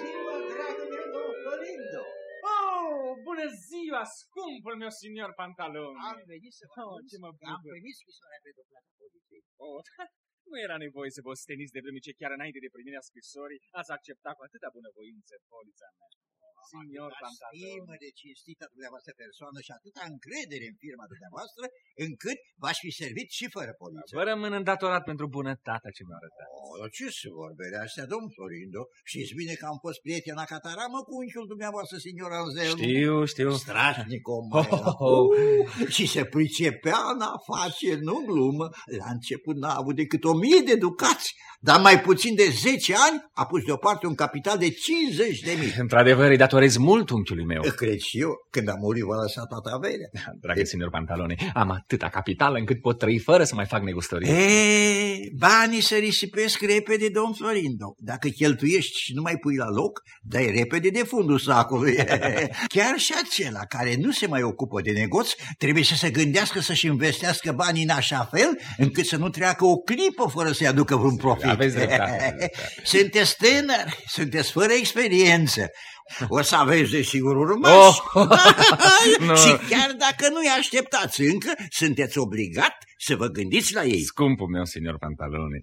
Ziua, dragă meu, domn Florindo! Oh, bună ziua, scumpul meu signor pantalon. Am venit să vă Oh, anunț ce mă că am bucur. primit scrisoarea pe duplata poliției. Oh, nu era nevoie să vă steniți de vreme ce chiar înainte de primirea scrisorii ați acceptat cu atâta bunăvoință polița mea. Signor Atâta pantalon. stimă de cinstita dumneavoastră persoană și atâta încredere în firma dumneavoastră, încât v-aș fi servit și fără poliție. Vă rămân îndatorat pentru bunătatea ce mi-a arătat. Oh, dar ce să vorbele astea, domn Florindo? Știți bine că am fost prieten la Cataramă cu unchiul dumneavoastră, signor Anselmo. Știu, știu. Strașnic om Oh, mai era. oh, oh. Uh, și se pricepea în afaceri, nu glumă. La început n-a avut decât o mie de ducați, dar mai puțin de 10 ani a pus deoparte un capital de 50 de mii. Într-adevăr, îi datorez mult unchiului meu. Cred și eu, când a murit v-a lăsat toată averea. Dragă signor Pantalone, am atâta capital încât pot trăi fără să mai fac negustorie. E, banii se risipesc repede, domn Florindo. Dacă cheltuiești și nu mai pui la loc, dai repede de fundul sacului. Chiar și acela care nu se mai ocupă de negoț trebuie să se gândească să-și investească banii în așa fel încât să nu treacă o clipă fără să-i aducă vreun profit. Aveți dreptate, aveți dreptate. Sunteți tânări, sunteți fără experiență. O să aveți desigur urmași. Oh, nu. și chiar dacă nu-i așteptați încă, sunteți obligat să vă gândiți la ei. Scumpul meu, signor Pantalone,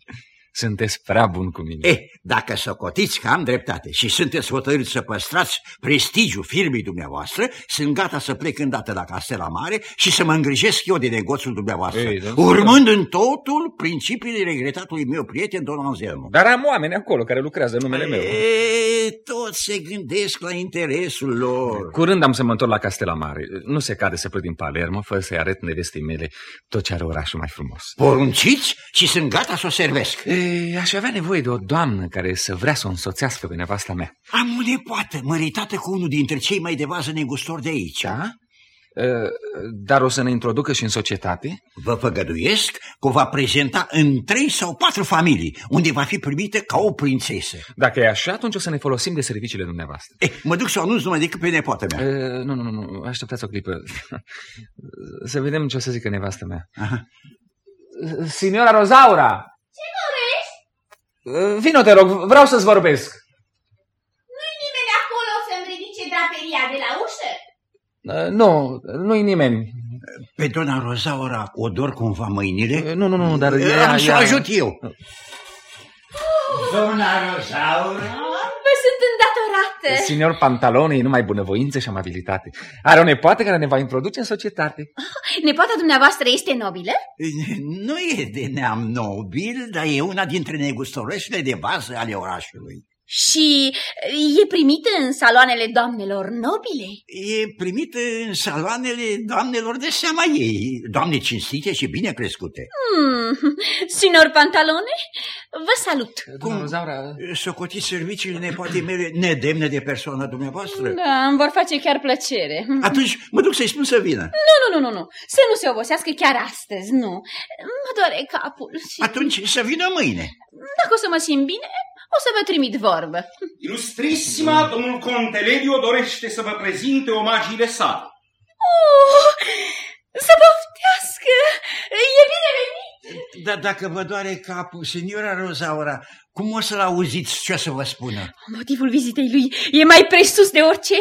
sunteți prea bun cu mine. Eh, dacă socotiți că am dreptate și sunteți hotărâți să păstrați prestigiul firmei dumneavoastră, sunt gata să plec îndată la Castela Mare și să mă îngrijesc eu de negoțul dumneavoastră, Ei, domnule. urmând în totul principiile regretatului meu prieten, don Anselmo. Dar am oameni acolo care lucrează în numele meu. E, toți se gândesc la interesul lor. Curând am să mă întorc la Castela Mare. Nu se cade să plec din Palermo fără să-i arăt nevestei mele tot ce are orașul mai frumos. Porunciți și sunt gata să o servesc. E, aș avea nevoie de o doamnă care să vrea să o însoțească pe nevasta mea. Am o nepoată măritată cu unul dintre cei mai de vază negustori de aici. Da? E, dar o să ne introducă și în societate? Vă făgăduiesc că o va prezenta în trei sau patru familii, unde va fi primită ca o prințesă. Dacă e așa, atunci o să ne folosim de serviciile dumneavoastră. Eh, mă duc să o anunț numai decât pe nepoată mea. E, nu, nu, nu, nu, așteptați o clipă. Să vedem ce o să zică nevastă mea. Aha. Signora Rozaura! Ce dorești? Vino, te rog, vreau să-ți vorbesc. Nu-i nimeni acolo să-mi ridice draperia de la ușă? Uh, Nu, nu-i nimeni. Pe dona Rozaura o dor cumva mâinile? Uh, Nu, nu, nu, dar Eh, ea... Am să o ea- ajut eu. Dona Rozaura? Vă sunt îndatorată. Signor Pantalone e numai bunăvoință și amabilitate. Are o nepoată care ne va introduce în societate. Nepoata dumneavoastră este nobilă? Nu e de neam nobil, dar e una dintre negustorășile de bază ale orașului. Și e primită în saloanele doamnelor nobile? E primită în saloanele doamnelor de seama ei, doamne cinstite și bine crescute. Hmm, signor Pantalone, vă salut. Doamna Rozaura... Socotiți serviciile nepoatei mele nedemne de persoana dumneavoastră? Da, îmi vor face chiar plăcere. Atunci mă duc să-i spun să vină. Nu, nu, nu, nu, nu. Să nu se obosească chiar astăzi, nu. Mă doare capul. Și Atunci să vină mâine. dacă o să mă simt bine, o să vă trimit vorbă. Ilustrisima, domnul Conte Lelio dorește să vă prezinte omagiile sale. Oh, să poftească! E bine venit! Dar dacă vă doare capul, seniora Rozaura, cum o să-l auziți ce o să vă spună? Motivul vizitei lui e mai presus de orice.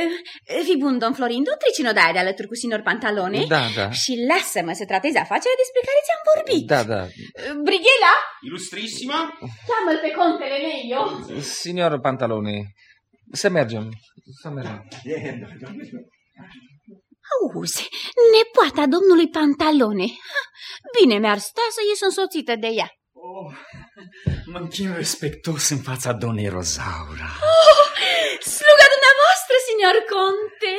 Eh, Fii bun, domn Florindo, treci în odaia de alături cu sinor Pantalone Da, da. și lasă-mă să tratez afacerea despre care ți-am vorbit. Da, da. Eh, Brighela, Ilustrisima, cheamă-l pe contele meu. Signor Pantalone, să mergem. Să mergem. Auzi, nepoata domnului Pantalone. Ha, Bine mi-ar sta să ies însoțită de ea. Oh, mă închin respectuos în fața donei Rozaura. Sluga dumneavoastră, signor Conte.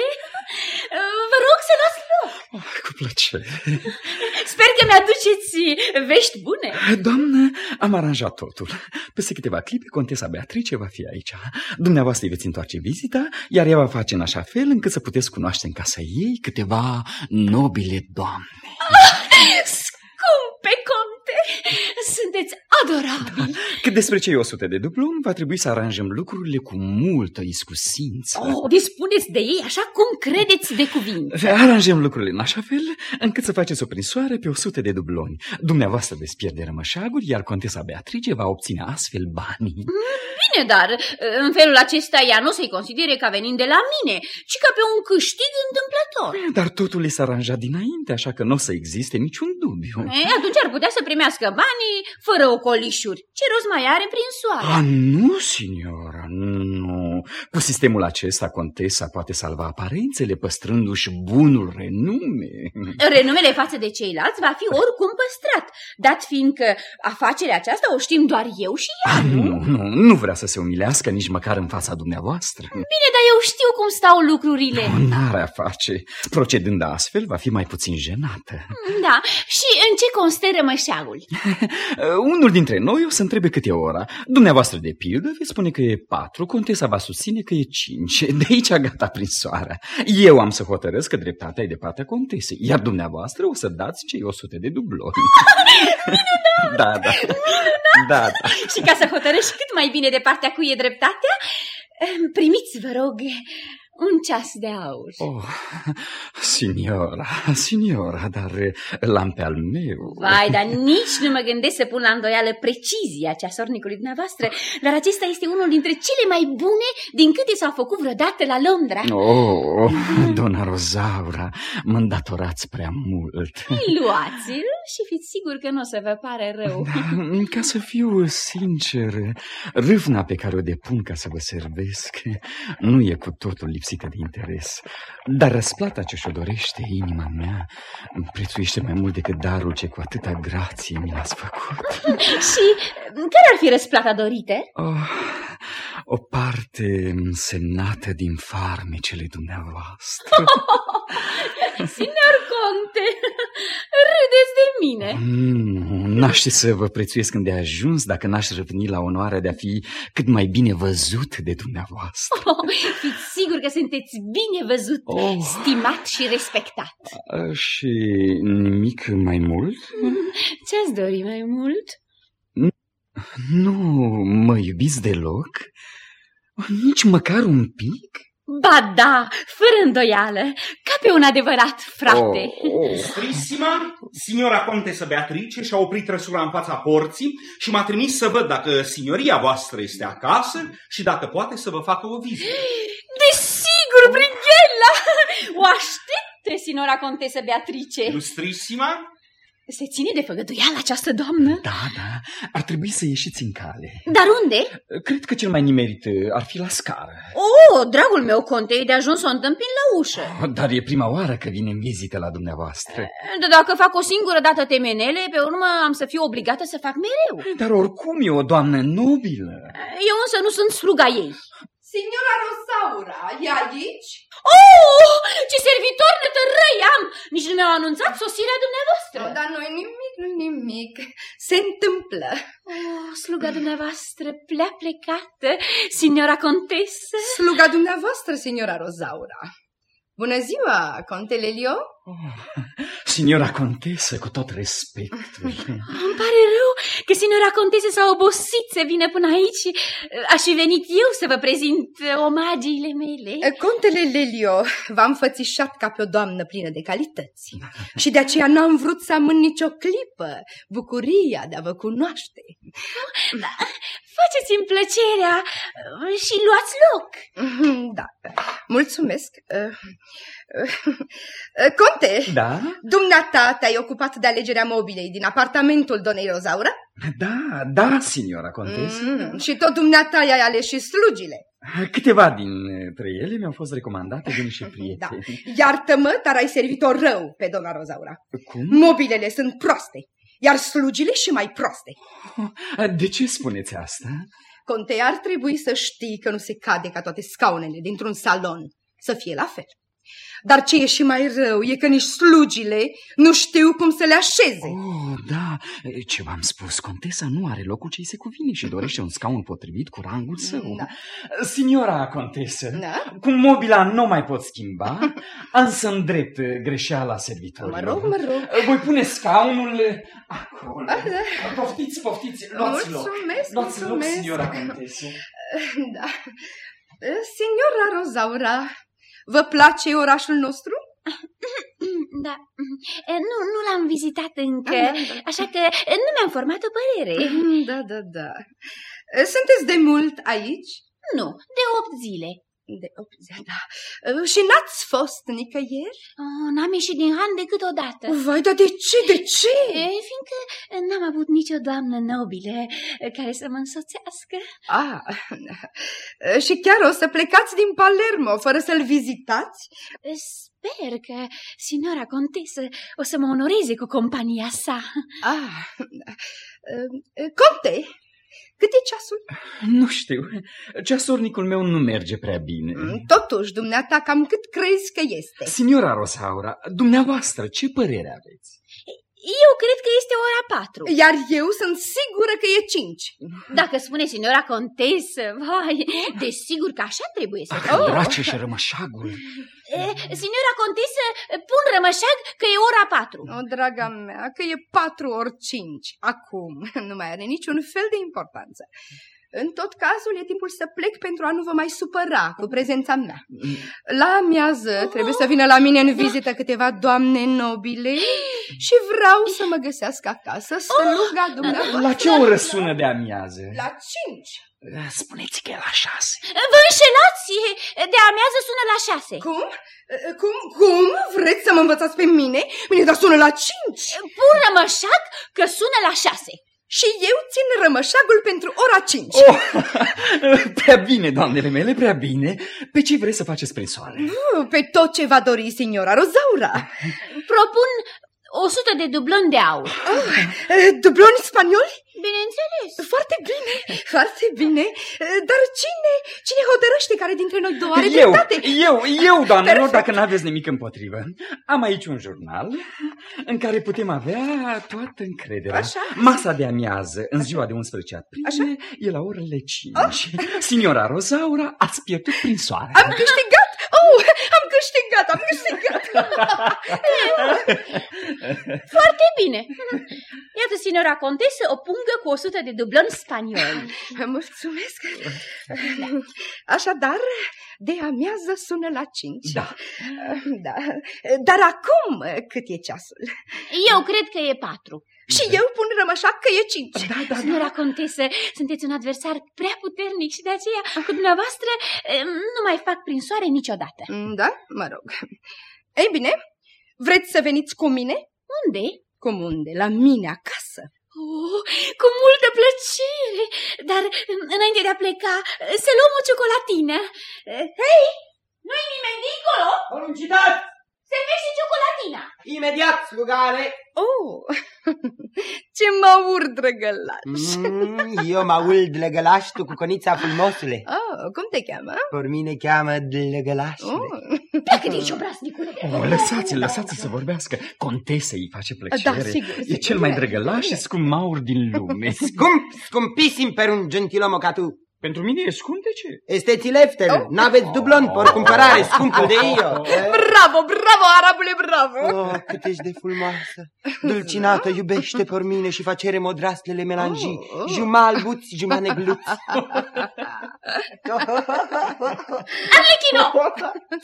Vă rog să luați loc. Oh, cu plăcere. Sper că mi-aduceți vești bune. Doamnă, am aranjat totul. Peste câteva clipe, contesa Beatrice va fi aici. Dumneavoastră îi veți întoarce vizita, iar ea va face în așa fel încât să puteți cunoaște în casa ei câteva nobile doamne. Scumpe conte, sunteți sunteți adorabili. Cât despre cei 100 de dubloni, va trebui să aranjăm lucrurile cu multă iscusință. Oh, dispuneți de ei așa cum credeți de cuvinte. Aranjăm lucrurile în așa fel încât să faceți o prinsoare pe 100 de dubloni. Dumneavoastră veți pierde rămășaguri, iar contesa Beatrice va obține astfel banii. Bine, dar în felul acesta ea nu se considere ca venind de la mine, ci ca pe un câștig întâmplător. Dar totul este aranjat dinainte, așa că nu o să existe niciun dubiu. E, atunci ar putea să primească banii fără ocolișuri. Ce rost mai are prin soare? Ah, nu, signora, nu. Cu sistemul acesta, contesa poate salva aparențele, păstrându-și bunul renume. Renumele față de ceilalți va fi oricum păstrat, dat fiindcă afacerea aceasta o știm doar eu și ea, Ah, nu? nu, nu, nu vrea să se umilească nici măcar în fața dumneavoastră. Bine, dar eu știu cum stau lucrurile. N-are a face. Procedând astfel, va fi mai puțin jenată. Da, și în ce constă rămășagul? Uh, Unul dintre noi o să întrebe cât e ora. Dumneavoastră, de pildă, veți spune că e patru, contesa va susține că e cinci. De aici gata prinsoarea. Eu am să hotărăsc că dreptatea e de partea contesei, iar dumneavoastră o să dați cei 100 de dubloni. da, da. Da, da. Și ca să hotărăști cât mai bine de partea cui e dreptatea, primiți, vă rog, un ceas de aur. Oh, signora, signora, dar l-am pe al meu. Vai, dar nici nu mă gândesc să pun la îndoială precizia ceasornicului dumneavoastră, dar acesta este unul dintre cele mai bune din câte s-au făcut vreodată la Londra. Oh, dona Rozaura, mă îndatorați prea mult. Luați-l și fiți sigur că nu o să vă pare rău. Da, ca să fiu sincer, râvna pe care o depun ca să vă servesc nu e cu totul lipsită de interes. Dar răsplata ce și-o dorește inima mea prețuiește mai mult decât darul ce cu atâta grație mi l-ați făcut. și care ar fi răsplata dorite? Oh, o parte semnată din farmecele dumneavoastră. Signor Conte, râdeți de mine. Nu, n-aș ști să vă prețuiesc când de ajuns dacă n-aș reveni la onoarea de a fi cât mai bine văzut de dumneavoastră. Oh, fiți sigur că sunteți bine văzut, Oh. stimat și respectat. A, Și nimic mai mult? Ce-ați dori mai mult? Nu mă iubiți deloc? Nici măcar un pic? Ba da, fără îndoială, ca pe un adevărat frate. Oh, oh. Strissima, signora contesă Beatrice și-a oprit trăsura în fața porții și m-a trimis să văd dacă signoria voastră este acasă și dacă poate să vă facă o vizită. Desigur, Brighella! O aștepte, sinora contesă Beatrice. Lustrissima, Se ține de făgăduială această doamnă? Da, da, ar trebui să ieșiți în cale. Dar unde? Cred că cel mai nimerit uh, ar fi la scară. Oh, dragul meu, conte, e de ajuns să o întâmpin la ușă. Dar e prima oară că vine în vizită la dumneavoastră. Dar dacă fac o singură dată temenele, pe urmă am să fiu obligată să fac mereu. Dar oricum e o doamnă nobilă. Eu însă nu sunt sluga ei. Signora Rosaura, e aici? Oh, ce servitor nătărăi am! Nici nu mi-au anunțat sosirea dumneavoastră. No, dar nu nimic, nu nimic. Se întâmplă. Oh, sluga dumneavoastră plea plecată, signora contesă. Sluga dumneavoastră, signora Rosaura. Bună ziua, conte Lelio. Oh, signora contesă, cu tot respectul. Îmi pare rău că signora contesă s-a obosit să vină până aici. Aș fi venit eu să vă prezint omagiile mele. Contele Lelio v-a înfățișat ca pe o doamnă plină de calități. Și de aceea n-am vrut să amân nicio clipă bucuria de a vă cunoaște. Faceți-mi plăcerea uh, și luați loc. Da, mulțumesc. Uh, uh, Conte, Da? dumneata te-ai ocupat de alegerea mobilei din apartamentul donei Rozaura? Da, da, signora contesă. Mm, și tot dumneata i-ai ales și slugile. Câteva dintre ele mi-au fost recomandate de niște Da. prieteni. Iartă-mă, dar ai servit-o rău pe dona Rozaura. Cum? Mobilele sunt proaste, iar slugile și mai proaste. De ce spuneți asta? Conte, ar trebui să știi că nu se cade ca toate scaunele dintr-un salon să fie la fel. Dar ce e și mai rău e că nici slugile nu știu cum să le așeze. Oh, da, ce v-am spus, contesa nu are locul ce-i se cuvine și dorește un scaun potrivit cu rangul său. Da. Signora contesă, Da? cu mobila nu mai pot schimba, am să-mi drept greșeala servitorilor. Mă rog, mă rog. Voi pune scaunul acolo. Ah, da. Poftiți, poftiți, luați loc. Mulțumesc, Luați loc, mulțumesc. signora contesă. Da. Signora Rozaura, vă place orașul nostru? Da. E, Nu, nu l-am vizitat încă, Ah, da, da. așa că e, nu mi-am format o părere. Da, da, da. Sunteți de mult aici? Nu, de opt zile. De opt zile, da. Și n-ați fost nicăieri? Oh, n-am ieșit din Han decât odată. Vai, dar de ce, de ce? E, fiindcă n-am avut nicio doamnă nobilă care să mă însoțească. Ah, și chiar o să plecați din Palermo fără să-l vizitați? Sper că signora contesă o să mă onoreze cu compania sa. Ah, Conte, cât e ceasul? Nu știu, ceasornicul meu nu merge prea bine. Totuși, dumneata, cam cât crezi că este? Signora Rosaura, dumneavoastră, ce părere aveți? Eu cred că este ora patru. Iar eu sunt sigură că e cinci. Dacă spune signora contesă, vai, desigur că așa trebuie să Ach, drace și rămășagul. E, Signora contesă, pun rămășag că e ora patru. O, draga mea, că e patru ori cinci. Acum nu mai are niciun fel de importanță. În tot cazul e timpul să plec pentru a nu vă mai supăra cu prezența mea. La amiază trebuie să vină la mine în vizită câteva doamne nobile și vreau să mă găsească acasă sluga dumneavoastră. La ce oră sună de amiază? La cinci. Spuneți că e la șase. Vă înșelați, de amiază sună la șase. Cum? Cum? Cum? Vreți să mă învățați pe mine? Bine, dar sună la cinci. Pun rămășag că sună la șase. Și eu țin rămășagul pentru ora cinci. Oh, prea bine, doamnele mele, prea bine. Pe ce vreți să faceți prin soare? Uh, Pe tot ce va dori signora Rozaura. Propun o sută de dubloni de aur. Eh, Dubloni spanioli? Bineînțeles. Foarte bine, foarte bine. Eh, Dar cine, cine hotărăște care dintre noi două are Eu, dreptate? eu, eu, doamnelor, Perfect. dacă n-aveți nimic împotrivă. Am aici un jurnal în care putem avea toată încrederea. Așa. Masa de amiază, în ziua de 11 aprilie, e la orele 5. Signora Rosaura, ați pierdut prin soare. Am câștigat? Oh, am câștigat, am câștigat. Foarte bine. Iată, signora contesă, o pungă cu o sută de dubloni spanioli. Mulțumesc. Așadar, de amiază sună la cinci. Da. da. Dar acum cât e ceasul? Eu cred că e patru. Și eu pun rămășac că e cinci. Da, da, Signora contesă, sunteți un adversar prea puternic și de aceea cu dumneavoastră em, nu mai fac prin soare niciodată. Da, mă rog. Ei bine, vreți să veniți cu mine? Unde? Cum unde? La mine acasă. Oh, cu multă plăcere! Dar em, înainte de a pleca, să luăm o ciocolatină. Hei, nu-i nimeni dincolo? Poruncidat! Servește ciocolatina! Imediat, slugare! Oh, ce mă urd, drăgălaș. Mm, eu mă uld lăgălaș, tu cu conița frumosule. Oh, cum te cheamă? Por mine cheamă lăgălașule. Oh. Plecă de aici, obraznicule! Oh, lăsați-l, lăsați-l să vorbească. Contesa îi face plăcere. Da, sigur, E sigur. cel mai drăgălaș și scummaur din lume. Scump, scumpisim per un gentilomo ca tu. Pentru mine e scump de ce? Esteți lefter, n-aveți dublon, por cumpărare, scumpul de eu. Bravo, bravo, arabule, bravo! Oh, cât ești de frumoasă! Dulcinată, iubește por mine și facere modraslele melanjii, Oh, oh. juma albuți, juma negluți. Arlechino!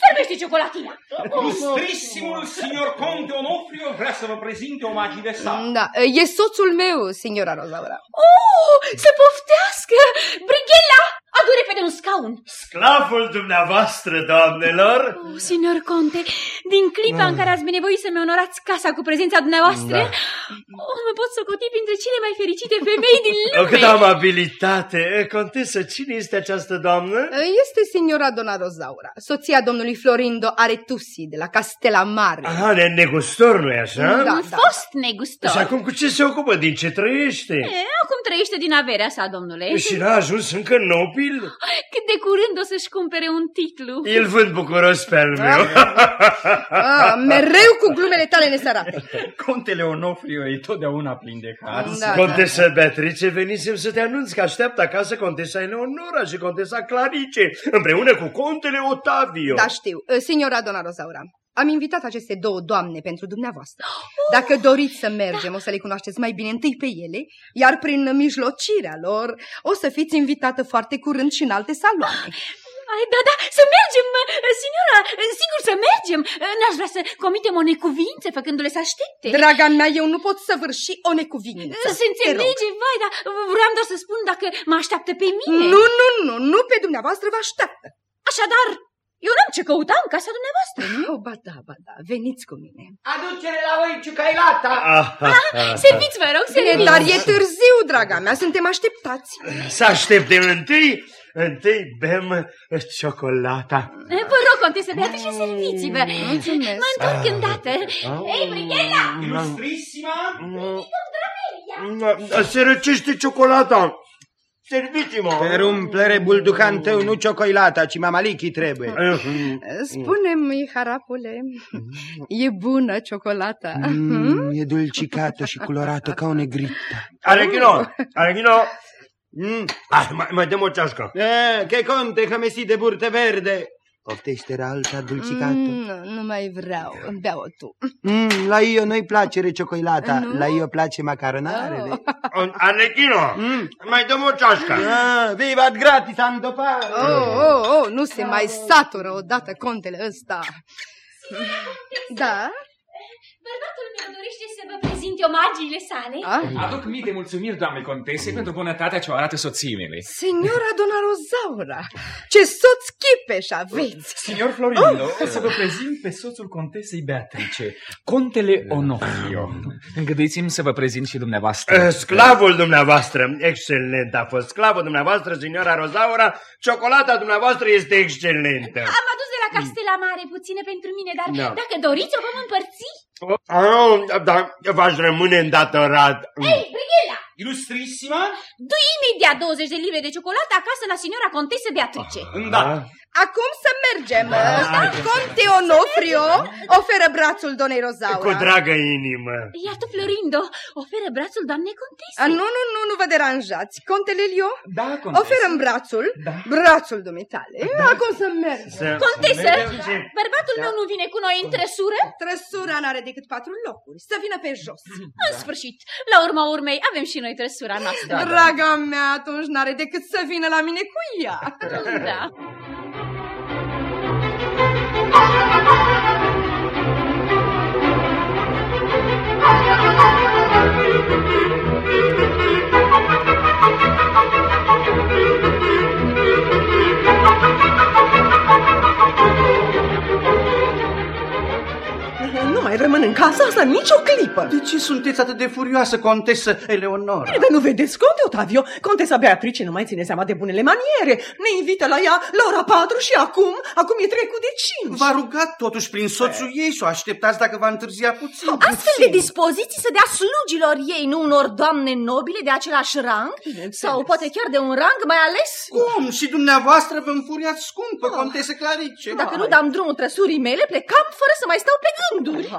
Servește ciocolatina! Ilustrissimul signor Conte Onofrio vrea să vă prezinte omagii de sale. Da, e soțul meu, signora Rozaura. Oh, să poftească! Brighella, adu repede un scaun! Sclavul dumneavoastră, doamnelor! Oh, signor Conte, din clipa în care ați binevoit să-mi onorați casa cu prezența dumneavoastră, oh, mă pot socoti printre cele mai fericite femei din O, lume! cât amabilitate! Contesă, cine este această doamnă? Este signora Dona Rozaura, soția domnului Florindo Aretusi de la Castela Mare. Aha, ne negustor, nu-i așa? Da. Un fost negustor. Și acum cu ce se ocupă? Din ce trăiește? E, acum trăiește din averea sa, domnule. Și n-a ajuns încă nobil? Floril. Cât de curând o să-și cumpere un titlu. Îl vând bucuros pe al meu. Ah, mereu cu glumele tale nesărate. Contele Onofrio e totdeauna plin de haz. Da. Contesa Beatrice, venisem să te anunț că așteaptă acasă contesa Eleonora și contesa Clarice, împreună cu contele Otavio. Da, știu. Signora Dona Rosaura, am invitat aceste două doamne pentru dumneavoastră. Dacă doriți să mergem, o să le cunoașteți mai bine întâi pe ele, iar prin mijlocirea lor o să fiți invitată foarte curând și în alte saloane. Ai, da, da, să mergem, signora, sigur să mergem. N-aș vrea să comitem o necuvință făcându-le să aștepte. Draga mea, eu nu pot săvârși o necuvință. Se înțelege, vai, dar vreau doar să spun dacă mă așteaptă pe mine. Nu, nu, nu, nu pe dumneavoastră vă așteaptă. Așadar, eu n-am ce căuta în casa dumneavoastră. Oh, ba da, ba da, veniți cu mine. Aducere la voi ciucailata! Ah, ah, ah. Serviți, vă rog, Bine, serviți. dar e târziu, draga mea, suntem așteptați. Să așteptem întâi, întâi bem ciocolata. Vă rog, contesă Beatrice, serviți-vă. Mulțumesc. Mă întorc îndată. Ei, Brighella! Ilustrissima! Se răcește ciocolata. Serviți-mă. Per umplere bulducan tău, nu ciocolata, ci mamalichii trebuie. Spune-mi, harapule, e bună ciocolata? Mm, e dulcicată și colorată ca o negrită. Arechino, Arechino. Mm. Ah, mai, mai dăm o ceașcă. Eh, che conte, că mesi de burtă verde. Poftește alta dulcicată. Mm, nu, nu mai vreau, îmi beau tu. Mm, la io nu-i place ciocolata, Nu? la io place macaronarele. Oh. Arechino, Mm. mai dăm o ceașcă. Ah, vivat gratis, andopare! Oh, oh, oh, nu se mai satură odată contele ăsta. Da? Bărbatul meu dorește să vă prezinte omagiile sale. Ah? Aduc mii de mulțumiri, doamne contese, pentru bunătatea ce o arată soției mele. Signora Dona Rosaura, ce soț chipeș aveți! Signor Florindo, o să vă prezint pe soțul contesei Beatrice, contele Onofrio. Îngăduiți-mi să vă prezint și dumneavoastră. Eh, Sclavul dumneavoastră, excelent a fost. Sclavul dumneavoastră, signora Rosaura, ciocolata dumneavoastră este excelentă. Am adus de la Castela Mare puține pentru mine, dar Da. dacă doriți o vom împărți. Ah, da, v-aș rămâne îndatorat. Ei, Brighella, Ilustrissima! du imediat 20 de livre de ciocolată acasă la signora contesă Beatrice. Îndată! Acum să mergem. Conte Onofrio oferă brațul Donei Rosaura. Cu dragă inimă. Iar tu, Florindo, oferă brațul doamnei contese. A, nu, nu, nu, nu vă deranjați. Contele Lio, Da, contesă. oferă brațul, Da. brațul dumitale. Acum să mergem. Să... Contesă, mergem. bărbatul meu nu vine cu noi în trăsură? Trăsura n-are decât patru locuri. Să vină pe jos. În sfârșit, la urma urmei, avem și noi trăsura noastră. Draga mea, atunci n-are decât să vină la mine cu ea. Da. Thank you. Rămân în casa asta nicio clipă. De ce sunteți atât de furioasă, contesă Eleonora? Bine, dar nu vedeți, conte Otavio? Contesa Beatrice nu mai ține seama de bunele maniere. Ne invită la ea la ora 4 și acum, acum e trecut de 5. V-a rugat totuși prin soțul ei să o așteptați dacă va întârzia puțin. Astfel de dispoziții să dea slugilor ei, nu unor doamne nobile de același rang? Sau poate chiar de un rang mai ales? Cum? Și dumneavoastră vă înfuriați scumpă, contesă Clarice. Dacă nu dam drumul trăsurii mele, plecam fără să mai stau pe gânduri.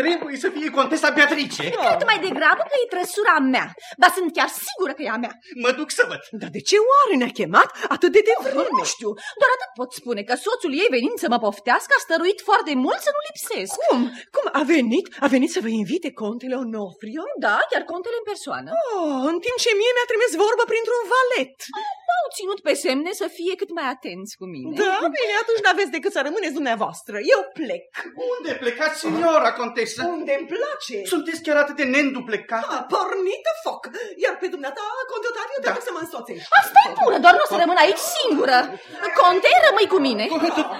Trebuie să fie contesa Beatrice. Cred mai degrabă că e trăsura mea, dar sunt chiar sigură că e a mea. Mă duc să văd. Dar de ce oare ne-a chemat atât de devreme? Nu știu, doar atât pot spune că soțul ei venind să mă poftească a stăruit foarte mult să nu lipsesc. Cum? Cum a venit? A venit să vă invite contele Onofrio? Da, chiar contele în persoană. Oh, în timp ce mie mi-a trimis vorba printr-un valet. Au ținut pe semne să fie cât mai atenți cu mine. Da, bine, atunci n-aveți decât să rămâneți dumneavoastră. Eu plec. Unde plecați, signora contesă? Unde îmi place. Sunteți chiar atât de neînduplecată? A pornit foc, iar pe dumneata, conte Otavio, trebuie să mă însoțești. Asta e bună, doar nu o să rămân aici singură. Conte, rămâi cu mine.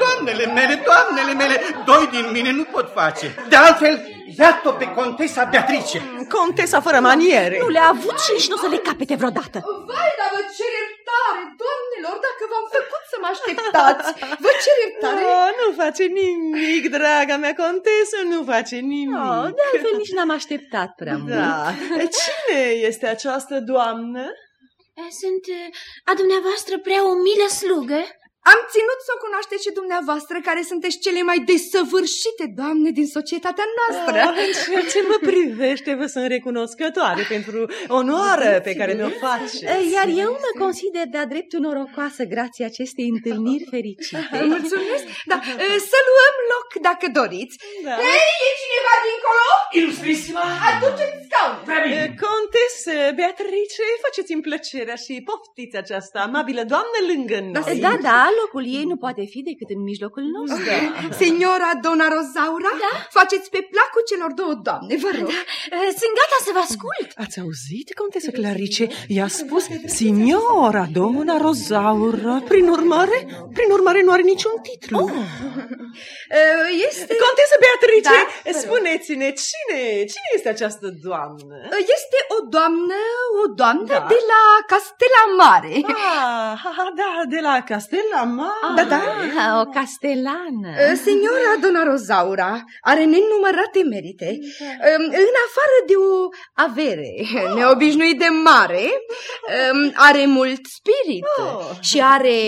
Doamnele mele, doamnele mele, doi din mine nu pot face. De altfel, iată pe contesa Beatrice. Contesa fără maniere. Nu le-a avut și nici nu o să le capete vreodată. Vai, dar vă cer iertare, doamnelor, dacă v-am făcut să mă așteptați. Vă cer iertare. Oh, nu face nimic, draga mea contesă, nu face nimic. Oh, de altfel nici n-am așteptat prea mult. Da. Cine este această doamnă? Eh, Sunt eh, a dumneavoastră prea umilă slugă? Am ținut să o cunoașteți și dumneavoastră, care sunteți cele mai desăvârșite doamne din societatea noastră. Ah, în ceea ce mă privește, vă sunt recunoscătoare pentru onoarea pe care mi-o faceți. Iar eu mă consider de-a dreptul norocoasă grație acestei întâlniri fericite. Mulțumesc. Da, să luăm loc dacă doriți. Da. Hei, e cineva dincolo? Ilustrisima! Aduceți scaun. Prea bine! Eh, Contesă Beatrice, faceți-mi plăcerea și poftiți această amabilă doamnă lângă noi. Da, da, locul ei nu poate fi decât în mijlocul nostru. Signora Dona Rosaura, da? faceți pe placul celor două doamne, vă rog. Eh, Sunt gata să vă ascult. Ați auzit, contesă Clarice? I-a spus signora Dona Rosaura. Prin urmare, prin urmare nu are niciun titlu. Uh, Este, Contesă Beatrice, Da, vă rog. spuneți-ne, cine, cine este această doamnă? este o doamnă, o doamnă Da. de la Castela Mare. Ah, ha, da, de la Castella Mare. Da, da. Ah, o castelană. Uh, Signora Dona Rosaura are nenumărate merite. Um, În afară de o avere neobișnuit de mare, um, are mult spirit Oh. și are,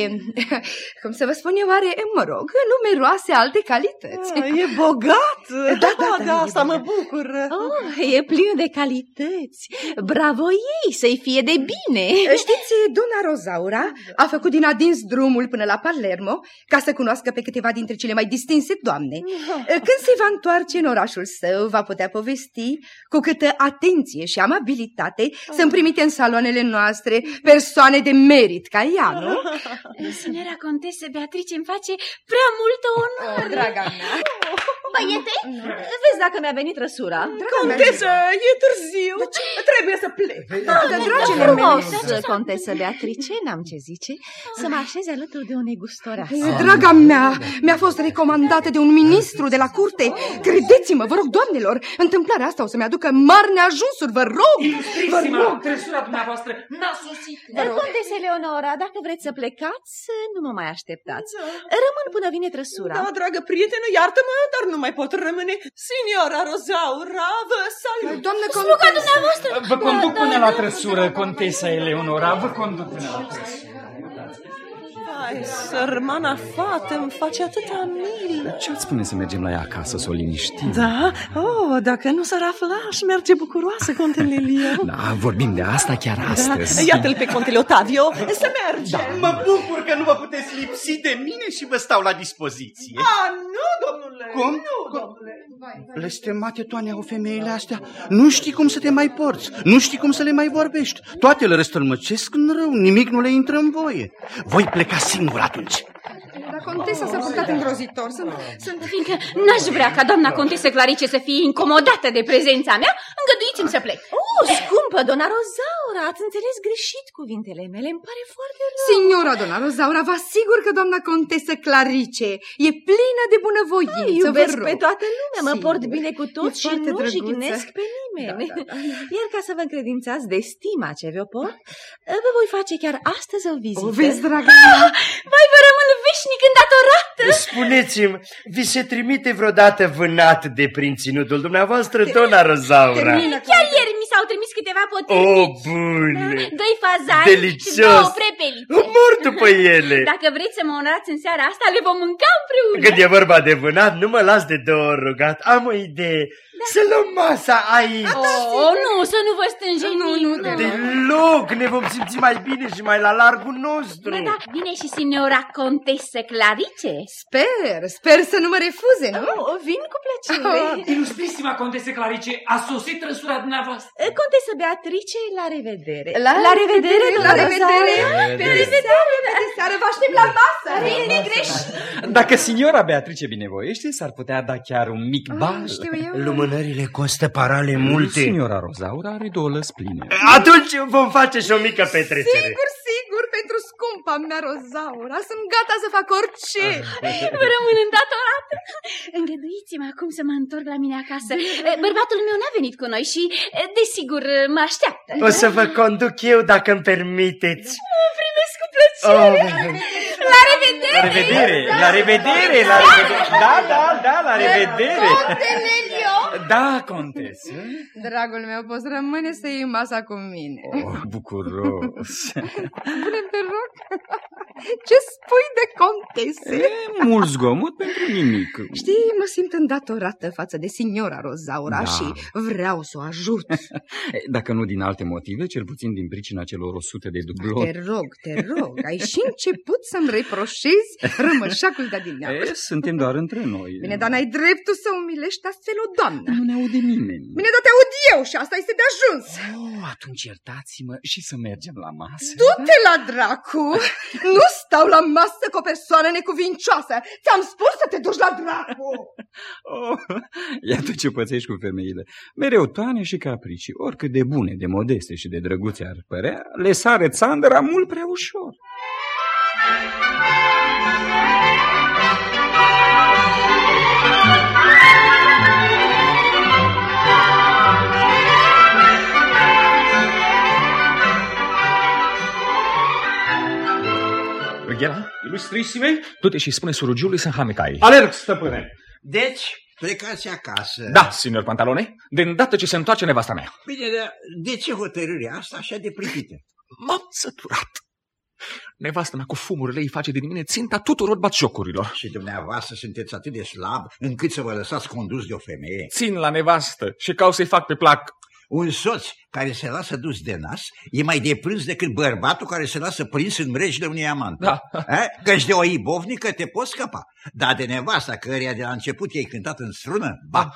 cum să vă spun eu, are, mă rog, numeroase alte calități. Ah, e bogat. Da, da, da, de e asta mă bogat. bucur. Oh, e plin de calități. Bravo ei, să-i fie de bine. Știți, Dona Rosaura a făcut din adins drumul până la Palermo ca să cunoască pe câteva dintre cele mai distinse doamne. Când se va întoarce în orașul său, va putea povesti cu câtă atenție și amabilitate sunt primite în saloanele noastre persoane de merit ca ea, nu? Eh, Signora Contesă Beatrice îmi face prea multă onoare. draga mea. Băiete, vezi dacă mi-a venit răsura. Contesă, e târziu. Trebuie să plec. Da, dragile Frumos, mele. contesă Beatrice, n-am ce zice, să mă așeze alături de o negustoreasă. Draga mea, mi-a fost recomandată de un ministru de la curte. Credeți-mă, vă rog, doamnelor, întâmplarea asta o să-mi aducă mari neajunsuri, vă rog! Ilustrisima! Tresura dumneavoastră n-a sosit! Contese Leonora, dacă vreți să plecați, nu mă mai așteptați. Rămân până vine trăsura. Da, dragă prietenă, iartă-mă, dar nu mai pot rămâne. Signora Rosaura, vă salut. Doamnă Sluga Contesă, dumneavoastră. Vă conduc până la trăsură, contesa Eleonora, vă conduc până la trăsură. Ai, sărmana fată, îmi face atâta milă. Ce-ați spune să mergem la ea acasă, să o liniștim? Da? Oh, dacă nu s-ar afla, aș merge bucuroasă, contele Elia. Da, vorbim de asta chiar astăzi. Da, iată-l pe contele Otavio, să mergem. Mă bucur că nu vă puteți lipsi de mine și vă stau la dispoziție. Ah, nu, domnule, Cum? nu, domnule. Blestemate toane au femeile astea. Nu știi cum să te mai porți, nu știi cum să le mai vorbești. Toate le răstălmăcesc în rău, nimic nu le intră în voie. Voi pleca singur atunci. Dar Contesa s-a purtat îngrozitor. Sunt, sunt... Fiindcă n-aș vrea ca doamna Contesă Clarice să fie incomodată de prezența mea, îngăduiți-mi să plec. Oh, scumpă, dona Rozaura, ați înțeles greșit cuvintele mele, îmi pare foarte rău. Signora Dona Rosaura, vă asigur că doamna Contesă Clarice e plină de bunăvoință, vă Iubesc rog. pe toată lumea, mă Sigur. port bine cu E toți și foarte nu drăguță. jignesc pe nimeni. Da, da, da. Iar ca să vă încredințați de stima ce vi-o port, vă voi face chiar astăzi o vizită. O vezi, draga mea? Vai, vă rămân veșnic îndatorată. Spuneți-mi, vi se trimite vreodată vânat de prin ținutul dumneavoastră, dona Rozaura? Termină, Chiar ieri mi s-au trimis câteva O, potrivici. bun! Doi fazani Delicios. și două prepelițe. Mor după ele! Dacă vreți să mă onorați în seara asta, le vom mânca împreună. Când e vorba de vânat, nu mă las de două ori rugat. Am o idee. Să luăm masa aici. Oh, nu, să nu vă stânjenim. Nu, nu, nu. Deloc, ne vom simți mai bine și mai la largul nostru. Bă, da, vine și signora contesă Clarice. Sper, sper să nu mă refuze, nu? Oh, vin cu plăcere. Ilustrisima contese Clarice, a sosit trăsura dumneavoastră. Contesă Beatrice, la revedere. La la revedere, la dona revedere. Rozaura. Pe revedere, pe seară, vă aștept la masă. Bine greșit. Dacă signora Beatrice binevoiește, s-ar putea da chiar un mic bal. Ah, știu eu. Lumânările costă parale multe. Signora Rozaura are două lăs pline. Atunci vom face și o mică petrecere. Sigur, sigur, pentru scumpa mea Rozaura, sunt gata să fac orice. Vă rămân îndatorată. Îngăduiți-mă acum să mă întorc la mine acasă. Bărbatul meu n-a venit cu noi și, desigur, mă așteaptă. O să vă conduc eu dacă îmi permiteți. Primesc cu plăcere. Oh, La revedere! La revedere, la revedere, la revedere. Da, da, da, la revedere. Tenelio, Da, contesă. Dragul meu, poți rămâne să iei masa cu mine. Oh, bucuros. Spune te rog, ce spui de contese? E, mult zgomot pentru nimic. Știi, mă simt îndatorată față de signora Rozaura Da. și vreau să o ajut. E, Dacă nu din alte motive, cel puțin din pricina celor 100 de dubloni. Te rog, te rog, ai și început să-mi reproșezi rămășacul de E, adineauri. suntem doar între noi. Bine, dar n-ai dreptul să umilești astfel o doamnă. Nu ne aude nimeni. Bine, dar te aud eu și asta este de ajuns. Oh, atunci iertați-mă și să mergem la masă. Du-te la dracu! Nu stau la masă cu o persoană necuvincioasă. Ți-am spus să te duci la dracu! Oh, iată ce pățești cu femeile. Mereu toane și capricii, oricât de bune, de modeste și de drăguțe ar părea, le sare țandăra mult prea ușor. Brighela, Ilustrisime? du-te și spune surugiului să înhame caii. Alerg, stăpâne. Deci, plecați acasă. Da, signor Pantalone, de îndată ce se întoarce nevasta mea. Bine, dar de ce hotărârea asta așa de pripită? M-am săturat. Nevastă mea cu fumurile îi face din mine ținta tuturor batjocurilor. Și dumneavoastră sunteți atât de slab încât să vă lăsați condus de o femeie. Țin la nevastă și caut să-i fac pe plac. Un soț care se lasă dus de nas e mai deprins decât bărbatul care se lasă prins în mrejile unui amant. Da. Eh? Căci de o ibovnică te poți scăpa, dar de nevasta căreia de la început i-ai cântat în strună, ba,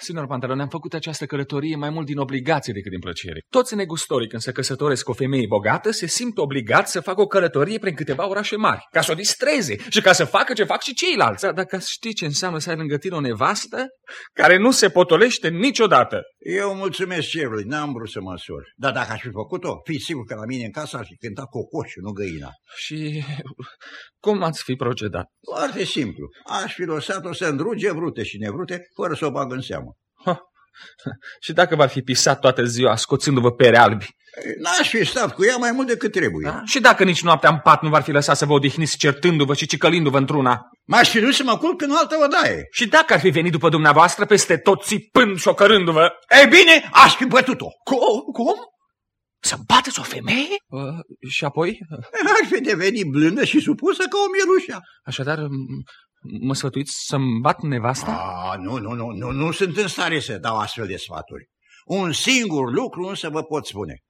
Signor Pantalone, am făcut această călătorie mai mult din obligație decât din plăcere. Toți negustorii când se căsătoresc cu o femeie bogată se simt obligați să facă o călătorie prin câteva orașe mari, ca să o distreze și ca să facă ce fac și ceilalți. Dar dacă ați ști ce înseamnă să ai lângă tine o nevastă care nu se potolește niciodată. Eu mulțumesc cerului, n-am vrut să măsur. Dar dacă aș fi făcut-o, fi sigur că la mine în casă ar fi cântat cocoșul, nu găina. Și cum ați fi procedat? Foarte simplu. Aș fi lăsat-o să îndruge vrute și nevrute, fără să o bag în seamă. Și dacă va fi pisat toată ziua scoțându-vă pere albi? N-aș fi stat cu ea mai mult decât trebuie. Da? Și dacă nici noaptea în pat nu v-ar fi lăsat să vă odihniți certându-vă și cicălindu-vă într-una? M-aș fi dus să mă culc în altă odaie. Și dacă ar fi venit după dumneavoastră peste tot țipând și ocărându-vă? Ei bine, aș fi bătut-o. Cum? Cum? Să bateți o femeie? Uh, și apoi? Aș fi devenit blândă și supusă ca o mielușa. Așadar, m- mă sfătuiți să-mi bat nevasta? A, nu, nu, nu, nu, nu sunt în stare să dau astfel de sfaturi. Un singur lucru însă vă pot spune.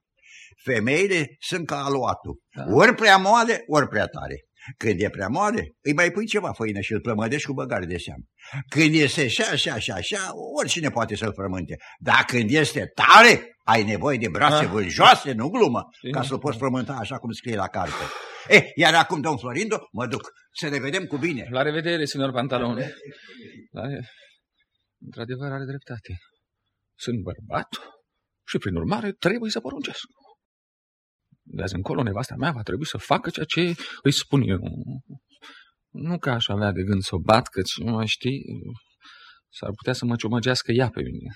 Femeile sunt ca aluatul. Da. Ori prea moale, ori prea tare. Când e prea moale, îi mai pui ceva făină și îl plămădești cu băgare de seamă. Când este așa, așa, așa, așa, oricine poate să-l frământe. Dar când este tare, ai nevoie de brațe Ah. vânjoase, nu glumă, Știi? ca să-l poți frământa așa cum scrie la carte. Eh, iar acum, domn Florindo, mă duc. Să ne vedem cu bine. La revedere, signor Pantalone. Da, e- într-adevăr are dreptate. Sunt bărbat și, prin urmare, trebuie să poruncesc. De azi încolo, nevasta mea va trebui să facă ceea ce îi spun eu. Nu că aș avea de gând să o bat, căci, nu mai știi, s-ar putea să mă ciumăgească ea pe mine.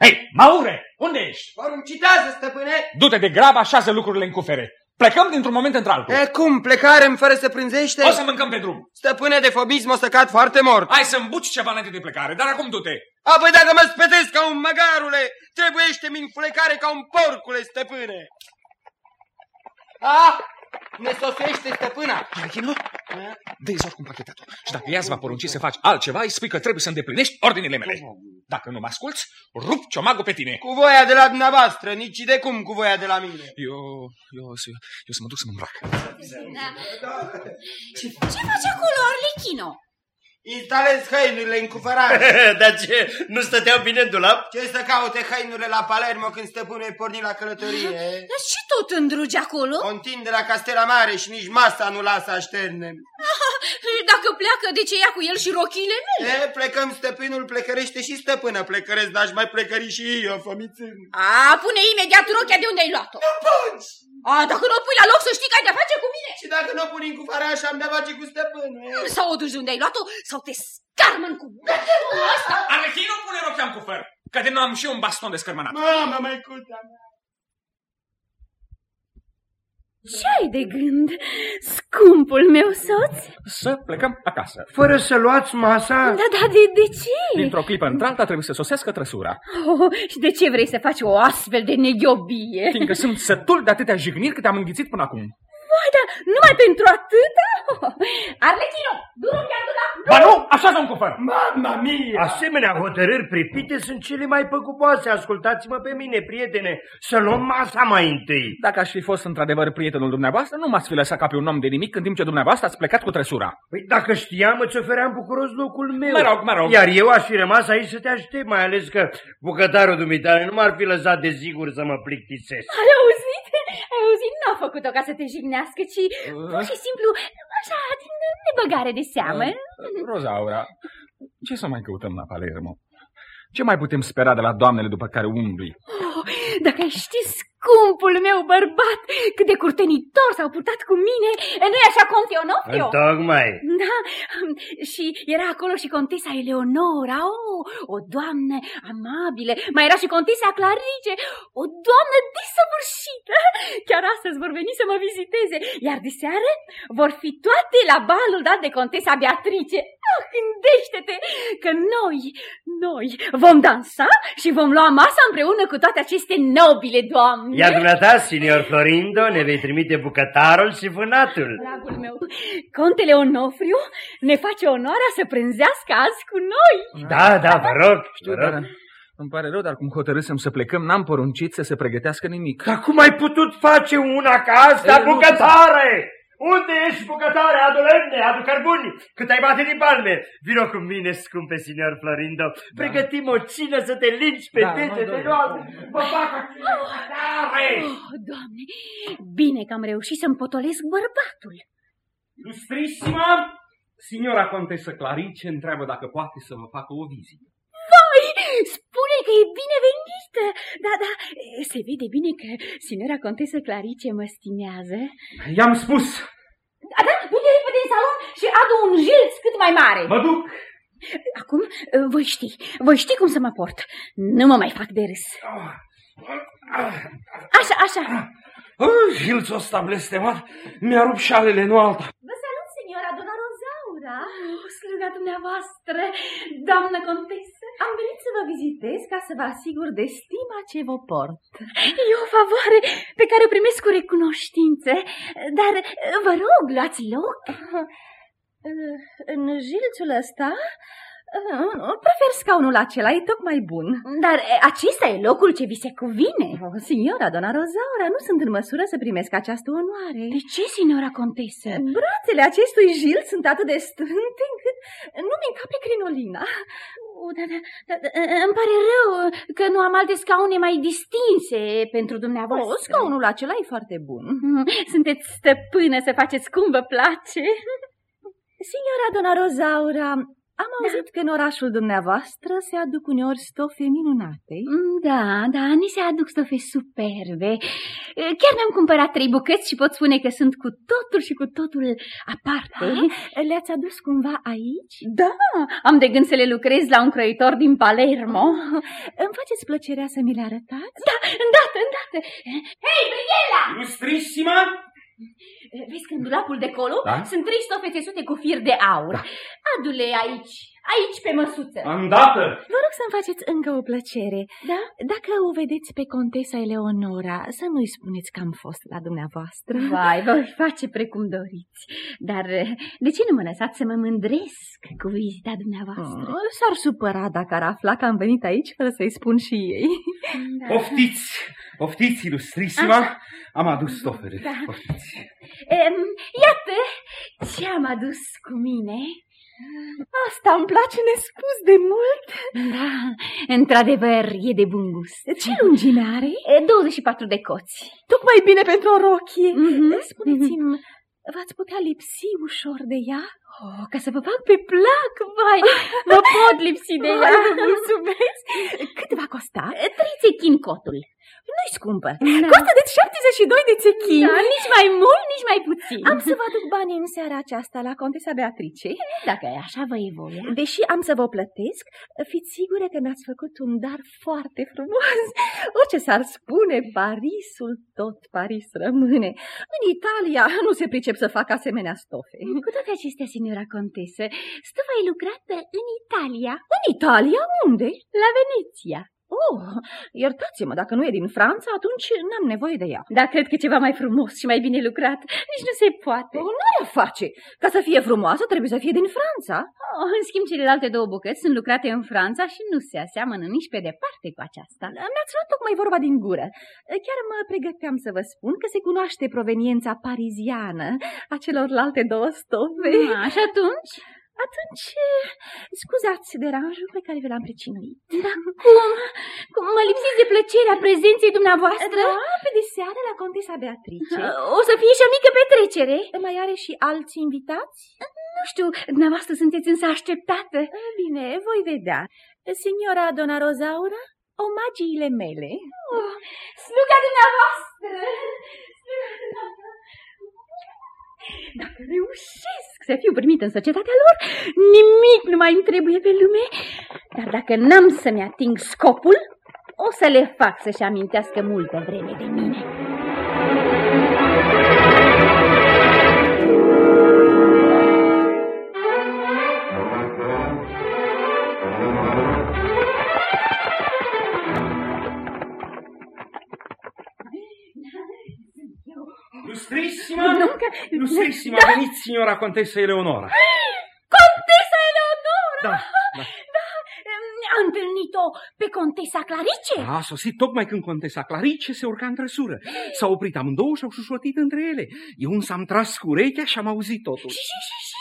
Hei, Maure, unde ești? Poruncitează, stăpâne! Du-te de grab, așează lucrurile în cufere. Plecăm dintr-un moment într-altul. E cum, plecare fără să prânzește? O să mâncăm pe drum. Stăpâne de fobism o să cad foarte mort. Hai să îmbuci ceva înainte de plecare, dar acum du-te. Apoi dacă mă spetesc ca un măgarule, trebuiește-mi în plecare ca un porcule, stăpâne. Ah, ne sosește stăpâna. Arachino, dă-i oricum pachetatul. Și dacă ea îți va porunci să faci altceva, îi spui că trebuie să îndeplinești ordinile mele. Dacă nu mă asculți, rup ciomagul pe tine. Cu voia de la dumneavoastră, nici de cum cu voia de la mine. Eu, eu, o să, eu să mă duc să mă îmbrac. Ce, ce faci acolo, Arlechino? Instalez hăinurile în cufărare. Dar ce, nu stăteau bine în dulap? Ce să caute hăinurile la Palermo când stăpânul e pornit la călătorie? Dar ce tot îndrugi acolo? O întinde la Castela Mare și nici masa nu lasă așterne. Dacă pleacă, de ce ia cu el și rochile mele? E, plecăm stăpânul, plecărește și stăpână, plecăresc, dar aș mai plecări și eu, fămițând. A, pune imediat rochia de unde ai luat-o. Nu poți! A, dacă nu o pui la loc să știi că ai de-a face cu mine. Și dacă nu o pun în cufaraș, am de-a face cu stăpânul. e. Sau o duci de unde ai luat-o, sau te scarmăn cu asta. Arachino, pune rochea în cufăr, că de nu am și eu un baston de scărmănat. Mama, măicuța mea! Ce ai de gând, scumpul meu soț? Să plecăm acasă. Fără să luați masa? Da, da, de, de ce? Dintr-o clipă într-alta trebuie să sosească trăsura. Oh, și de ce vrei să faci o astfel de neghiobie? Fiindcă sunt sătul de atâtea jigniri câte am înghițit până acum. Vai, dar numai pentru atâta? Oh, Arlechino, du-l la... Ba nu, așa domn cufăr! Mamma mia! Asemenea hotărâri pripite sunt cele mai păcuboase. Ascultați-mă pe mine, prietene, să luăm masa mai întâi. Dacă aș fi fost într-adevăr prietenul dumneavoastră, nu m-ați fi lăsat ca pe un om de nimic în timp ce dumneavoastră ați plecat cu trăsura. Păi dacă știam, îți ofeream bucuros locul meu. Mă rog, mă rog. Iar eu aș fi rămas aici să te aștept, mai ales că bucătarul dumitare nu m-ar fi lăsat de sigur să mă plictisesc. Ai auzit? Ai auzit? N-a făcut-o ca să te jignească, ci pur și simplu, așa, din nebăgare de seamă. Rozaura, ce să mai căutăm la Palermo? Ce mai putem spera de la doamnele după care umbli? Oh, dacă ai ști, scumpul meu bărbat, cât de curtenitor s-au purtat cu mine, nu-i așa, Conte Onofrio? Tocmai. Da, și era acolo și contesa Eleonora, oh, o doamnă amabilă, mai era și contesa Clarice, o doamnă desăvârșită. Chiar astăzi vor veni să mă viziteze, iar de seară vor fi toate la balul dat de contesa Beatrice. Oh, gândește-te că noi, noi vom dansa și vom lua masa împreună cu toate aceste nobile doamne. Iar dumneata, signor Florindo, ne vei trimite bucătarul și vânatul. Dragul meu, contele Onofriu ne face onoarea să prânzească azi cu noi. Da, da, vă rog, Știu, vă rog. dar îmi pare rău, dar cum hotărâsem să plecăm, n-am poruncit să se pregătească nimic. Dar cum ai putut face una ca asta, Ei, nu- bucătare? Unde ești, bucătare? Adu lemne, adu cărbuni, cât ai bate din palme. Vino cu mine, scumpe signor Florindo. Pregătim o cină să te lingi pe Da, degetele mă, noastre. Vă fac acele bucătare! Oh, Doamne, bine că am reușit să-mi potolesc bărbatul. Ilustrissima, signora contesă Clarice întreabă dacă poate să vă facă o vizită. Vai, spune că e binevenită. Da, da, se vede bine că signora contesă Clarice mă stimează. I-am spus, Da, da, du-te repede în salon și adu un jilț cât mai mare. mă duc. Acum voi ști, voi ști cum să mă port. Nu mă mai fac de râs. Așa, așa. Oh, Hilțul ăsta blestemat mi-a rupt șalele, nu alta. Vă salut, signora Dona Rozaura. Oh, sluga dumneavoastră, doamnă contesă. Am venit să vă vizitez ca să vă asigur de stima ce vă port. E o favoare pe care o primesc cu recunoștință, dar vă rog, luați loc. În jilțul ăsta, prefer scaunul acela, e tocmai bun. Dar acesta e locul ce vi se cuvine. Oh, signora, dona Rozaura, nu sunt în măsură să primesc această onoare. De ce, signora contesă? Brațele acestui jil sunt atât de strânte încât nu-mi încape crinolina. O, da, da, da, da, îmi pare rău că nu am alte scaune mai distinse pentru dumneavoastră. Oh, scaunul acela e foarte bun. Sunteți stăpână să faceți cum vă place. Signora Dona Rozaura, am auzit da. că în orașul dumneavoastră se aduc uneori stofe minunate. Da, da, ni se aduc stofe superbe. Chiar mi-am cumpărat trei bucăți și pot spune că sunt cu totul și cu totul aparte. Da? Le-ați adus cumva aici? Da, am de gând să le lucrez la un croitor din Palermo. Oh, îmi faceți plăcerea să mi le arătați? Da, îndată, îndată. Hei, Brighella! Ilustrissima, Vezi că în dulapul de colo Da? sunt trei stofe țesute cu fir de aur. Da. Adu-le aici, aici pe măsuță. îndată. Vă rog să-mi faceți încă o plăcere. Da? Dacă o vedeți pe contesa Eleonora, să nu-i spuneți că am fost la dumneavoastră. Vai, voi face precum doriți. Dar de ce nu mă lăsați să mă mândresc cu vizita dumneavoastră? Oh, S-ar supăra dacă ar afla că am venit aici fără să-i spun și ei. Da. Poftiți, poftiți, ilustrissima, am adus stofele. Da. Poftiți. Em, iată ce am adus cu mine. Asta îmi place nespus de mult. Da, într-adevăr, e de bun gust. Ce lungime are? E 24 de coți. Tocmai bine pentru o rochie. Mhm. Spuneți-mi, v-ați putea lipsi ușor de ea? Oh, ca să vă fac pe plac, vai, vă pot lipsi de ea. Mulțumesc! Cât va costa? Trei țechini cotul. Nu-i scumpă. Da. Costă de 72 de țechini. Da, nici mai mult, nici mai puțin. Am să vă aduc banii în seara aceasta la Contesa Beatrice. Dacă e așa, vă e voia. Deși am să vă plătesc, fiți sigure că mi-ați făcut un dar foarte frumos. Orice s-ar spune, Parisul, tot Paris rămâne. În Italia nu se pricep să fac asemenea stofe. Cu toate acestea, signora contesă, stofa e lucrată în Italia. În Italia? Unde? La Veneția. Oh, iertați-mă, dacă nu e din Franța, atunci n-am nevoie de ea. Dar cred că ceva mai frumos și mai bine lucrat. Nici nu se poate. Oh, nu a face. Ca să fie frumoasă, trebuie să fie din Franța. Oh, în schimb, celelalte două bucăți sunt lucrate în Franța și nu se aseamănă nici pe departe cu aceasta. Mi-ați luat tocmai vorba din gură. Chiar mă pregăteam să vă spun că se cunoaște proveniența pariziană a celorlalte două stofe. Ah, și atunci? Atunci, scuzați deranjul pe care vi l-am pricinuit. Da, cum? Cum mă lipsiți de plăcerea prezenței dumneavoastră? Da, pe de seară la Contesa Beatrice. O să fie și o mică petrecere. Mai are și alți invitați? Nu știu, dumneavoastră sunteți însă așteptată. Bine, voi vedea. Signora Dona Rozaura, omagiile mele. Oh, sluga dumneavoastră! Sluga dumneavoastră! Dacă reușesc să fiu primit în societatea lor, nimic nu mai îmi trebuie pe lume. Dar dacă n-am să-mi ating scopul, o să le fac să-și amintească multă vreme de mine. Lustrissima! Lustrissima, Da. veniți, signora contessa Eleonora. Contesa Eleonora! Da, da. A întâlnit-o pe contesa Clarice? A sosit tocmai când contesa Clarice se urca în trăsură. S-au oprit amândouă și au șușotit între ele. Eu însă am tras cu urechea și am auzit totul. Și, și, și, și, și,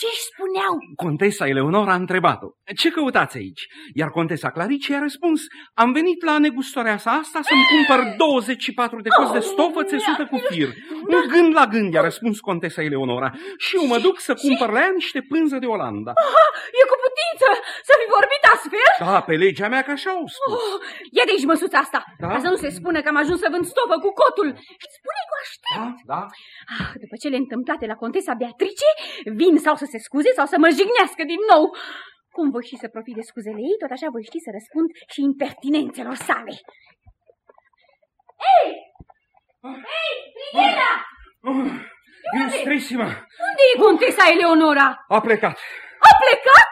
ce spuneau? Contesa Eleonora a întrebat-o, ce căutați aici? Iar contesa Clarice i-a răspuns, am venit la negustoarea sa asta să-mi cumpăr 24 de cozi de stofă țesută cu fir. Un gând la gând i-a răspuns contesa Eleonora și eu mă duc să cumpăr la ea niște pânză de Olanda. Aha, e cu putință să fi vorbit astfel? Da, pe legea mea că așa au spus. Oh, ia de aici măsuța asta, Da? ca să nu se spună că am ajuns să vând stofă cu cotul. spune cu aștept. Da, da. Ah, după cele întâmplate la contesa Beatrice, vin sau să se scuze sau să mă jignească din nou. Cum voi și să profit de scuzele ei, tot așa voi ști să răspund și impertinențelor sale. Ei! Ei, Brigela! Oh, Ilustrisima, Unde e contesa Eleonora? a plecat. A plecat?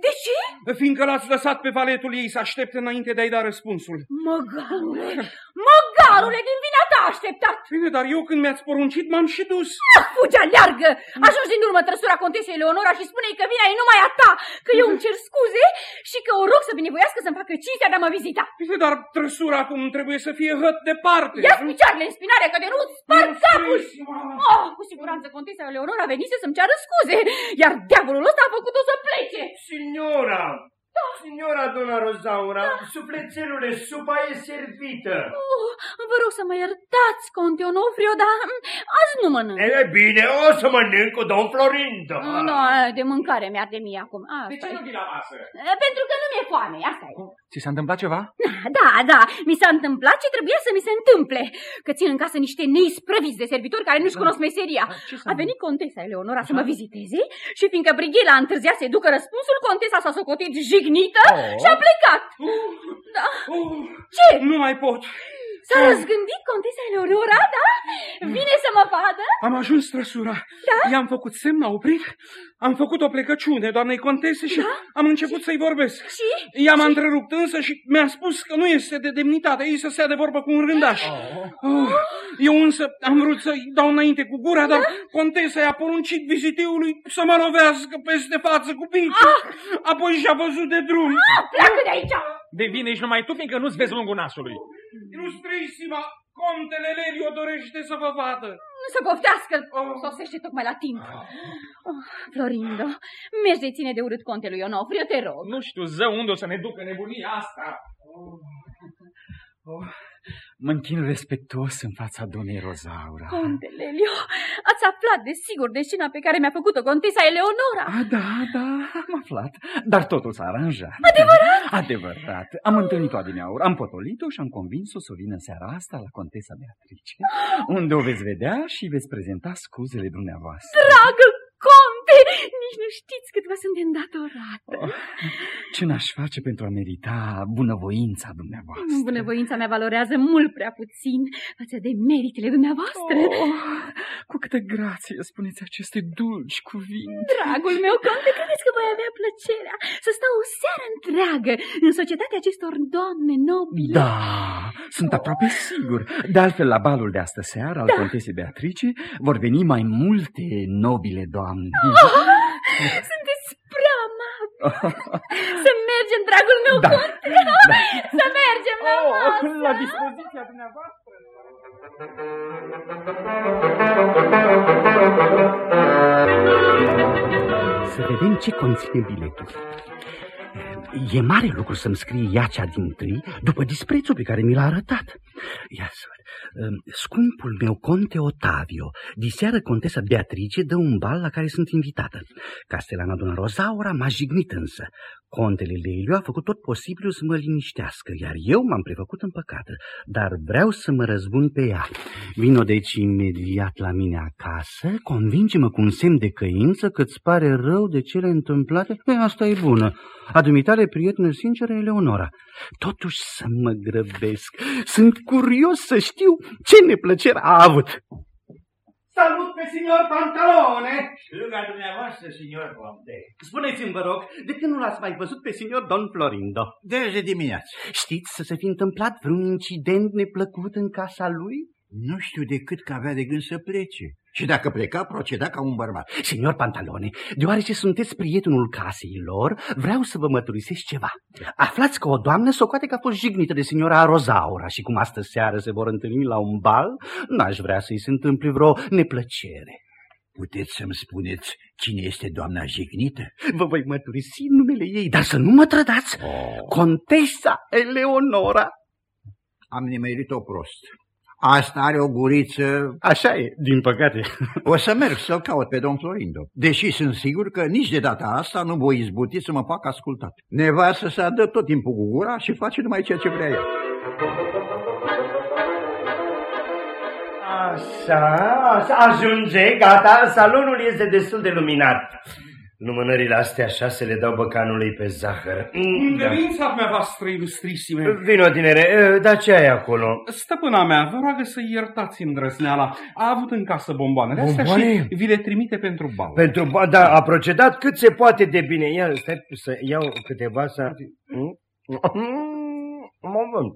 De ce? Fiindcă l-ați lăsat pe valetul ei să aștepte înainte de a-i da răspunsul. Măgarule, măgarule, din vina ta a așteptat. Bine, dar eu când mi-ați poruncit m-am și dus. Ah, fugi, aleargă! Ajungi din urmă trăsura contesei Leonora și spune că vina e numai a ta, că eu îmi cer scuze și că o rog să binevoiască să-mi facă cinstea de a mă vizita. Bine, dar trăsura acum trebuie să fie hăt departe. Ia picioarele în spinare, că de nu spart capul! Oh, cu siguranță contesa Leonora venise să-mi ceară scuze, iar diavolul ăsta a făcut-o să plece. Signora! Signora Dona Rozaura, sufletelule, supa e servită. Oh, vă rog să mă iertați, conte Onofrio, dar mm, azi nu mănânc. E bine, o să mănânc cu domn Florindo. Da, de mâncare mi-ar de mie acum. Asta De ce nu e. vii la masă? Pentru că nu mi-e foame, asta e. Ți s-a întâmplat ceva? Da, da, mi s-a întâmplat ce trebuia să mi se întâmple. Că țin în casă niște neisprăviți de servitori care nu-și cunosc meseria. A venit contesa Eleonora să mă viziteze și fiindcă Brighela a întârziat să-i ducă răspunsul, contesa s-a socotit jignită Oh. și a plecat. Da. Oh, Ce? Nu mai pot. S-a răzgândit contesa Eleonora, da? Vine să mă vadă? Am ajuns trăsura. Da? I-am făcut semn, a oprit. Am făcut o plecăciune doamnei contese și Da? am început să-i vorbesc. Și? I-am întrerupt însă și mi-a spus că nu este de demnitate ei să stea de vorbă cu un rândaș. Oh, eu însă am vrut să-i dau înainte cu gura, dar contesa i-a poruncit viziteului să mă lovească peste față cu piciul. Apoi și-a văzut de drum. Ah, pleacă de aici! De vine ești numai tu, fiindcă nu-ți vezi lungul nasului. Ilustrisima, contele Lelio dorește să vă vadă. Să poftească, sosește tocmai la timp. Oh, Florindo, mergi de ține de urât contelui Onofrio, te rog. Nu știu, zău, unde o să ne ducă nebunia asta. Oh, mă închin respectuos în fața domnei Rozaura. Conte Lelio, ați aflat de sigur de scena pe care mi-a făcut-o contesa Eleonora. A, da, da, am aflat. Dar totul s-a aranjat. Adevărat? Adevărat. Am întâlnit-o adineauri, am potolit-o și am convins-o să vină seara asta la contesa Beatrice, unde o veți vedea și veți prezenta scuzele dumneavoastră. Dragă conte, nici nu știți cât vă sunt îndatorată. Oh, ce n-aș face pentru a merita bunăvoința dumneavoastră? Bunăvoința mea valorează mult prea puțin față de meritele dumneavoastră. Oh, cu câtă grație spuneți aceste dulci cuvinte. Dragul meu, conte, credeți că voi avea plăcerea să stau o seară întreagă în societatea acestor doamne nobile? Da, sunt aproape sigur. De altfel, la balul de astă seară al Da. contesei Beatrice vor veni mai multe nobile doamne. Oh, sunteți prea amabil. Să mergem, dragul meu, Da. conte. Să mergem la masă. La dispoziția dumneavoastră. Să vedem ce conține biletul. E mare lucru să-mi scrie ea cea din tâi după disprețul pe care mi l-a arătat. Ia să văd. Scumpul meu conte Otavio, diseară contesa Beatrice dă un bal la care sunt invitată. Castelana Dona Rozaura m-a jignit însă. Contele Lelio a făcut tot posibilul să mă liniștească, iar eu m-am prefăcut în păcată, dar vreau să mă răzbun pe ea. Vino deci imediat la mine acasă, convinge-mă cu un semn de căință că-ți pare rău de cele întâmplate. E, asta e bună. Adumitare prietenă sinceră, Eleonora. Totuși să mă grăbesc. Sunt curios să știu ce neplăcere a avut. Salut pe signor Pantalone! Sluga dumneavoastră, signor Conte. Spuneți-mi, vă rog, de când nu l-ați mai văzut pe signor Don Florindo? Deze dimineață. Știți să se fi întâmplat vreun incident neplăcut în casa lui? Nu știu decât că avea de gând să plece. Și dacă pleca, proceda ca un bărbat. Signor Pantalone, deoarece sunteți prietenul casei lor, vreau să vă mărturisesc ceva. Aflați că o doamnă socoate că a fost jignită de signora Rozaura și cum astă seară se vor întâlni la un bal, n-aș vrea să-i se întâmple vreo neplăcere. Puteți să-mi spuneți cine este doamna jignită? Vă voi mărturisi numele ei, dar să nu mă trădați. Oh. Contesa Eleonora. Am nimerit-o prost. Asta are o guriță... Așa e, din păcate. O să merg să-l caut pe domn Florindo, deși sunt sigur că nici de data asta nu voi izbuti să mă fac ascultat. Nevastă să dă tot timpul cu gura și face numai ceea ce vrea ea. Așa, așa, ajunge, gata, salonul este destul de luminat. Lumânările astea așa se le dau băcanului pe zahăr. Mm, Îngăduința dumneavoastră, ilustrisime. Vino, tinere, dar ce ai acolo? Stăpâna mea, vă roagă să iertați îndrăzneala. A avut în casă bomboanele astea Bomboane? și vi le trimite pentru bal. Pentru, ba, da, a procedat cât se poate de bine. Ia, stai să iau câteva să... Mm? Moment.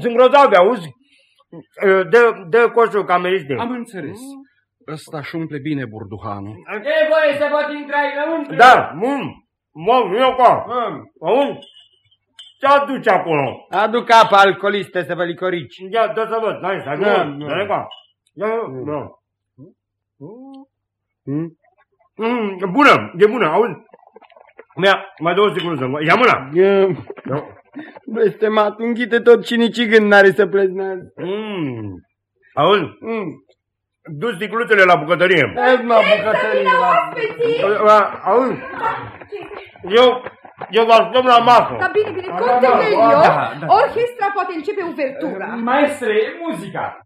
Sunt grozave, auzi? Dă, dă coșul cameriste. Am înțeles. Ăsta își umple bine burduhanul. Ce voie să pot intra înăuntru? Da, mum, mum, eu ca. Auzi? Ce aduci acolo? Aduc apă alcoolistă să vă licorici. Ia, dă să văd, hai, stai, Da, nu, da. dă-le ca. Ia, da. Mm, bună, e bună, auzi? Mi-a, mai dă o secundă, ia mâna. Da. Blestemat, înghite tot cinicii gând n-are să pleznească. Mm. Auzi? Mm. Du sticluțele la bucătărie. Azi mă bucătărie la... Auzi? Eu, eu vă aștept la masă. Da, bine, bine, Da, Conte da, Lelio, da, da. orchestra poate începe uvertura. Maestre, muzica!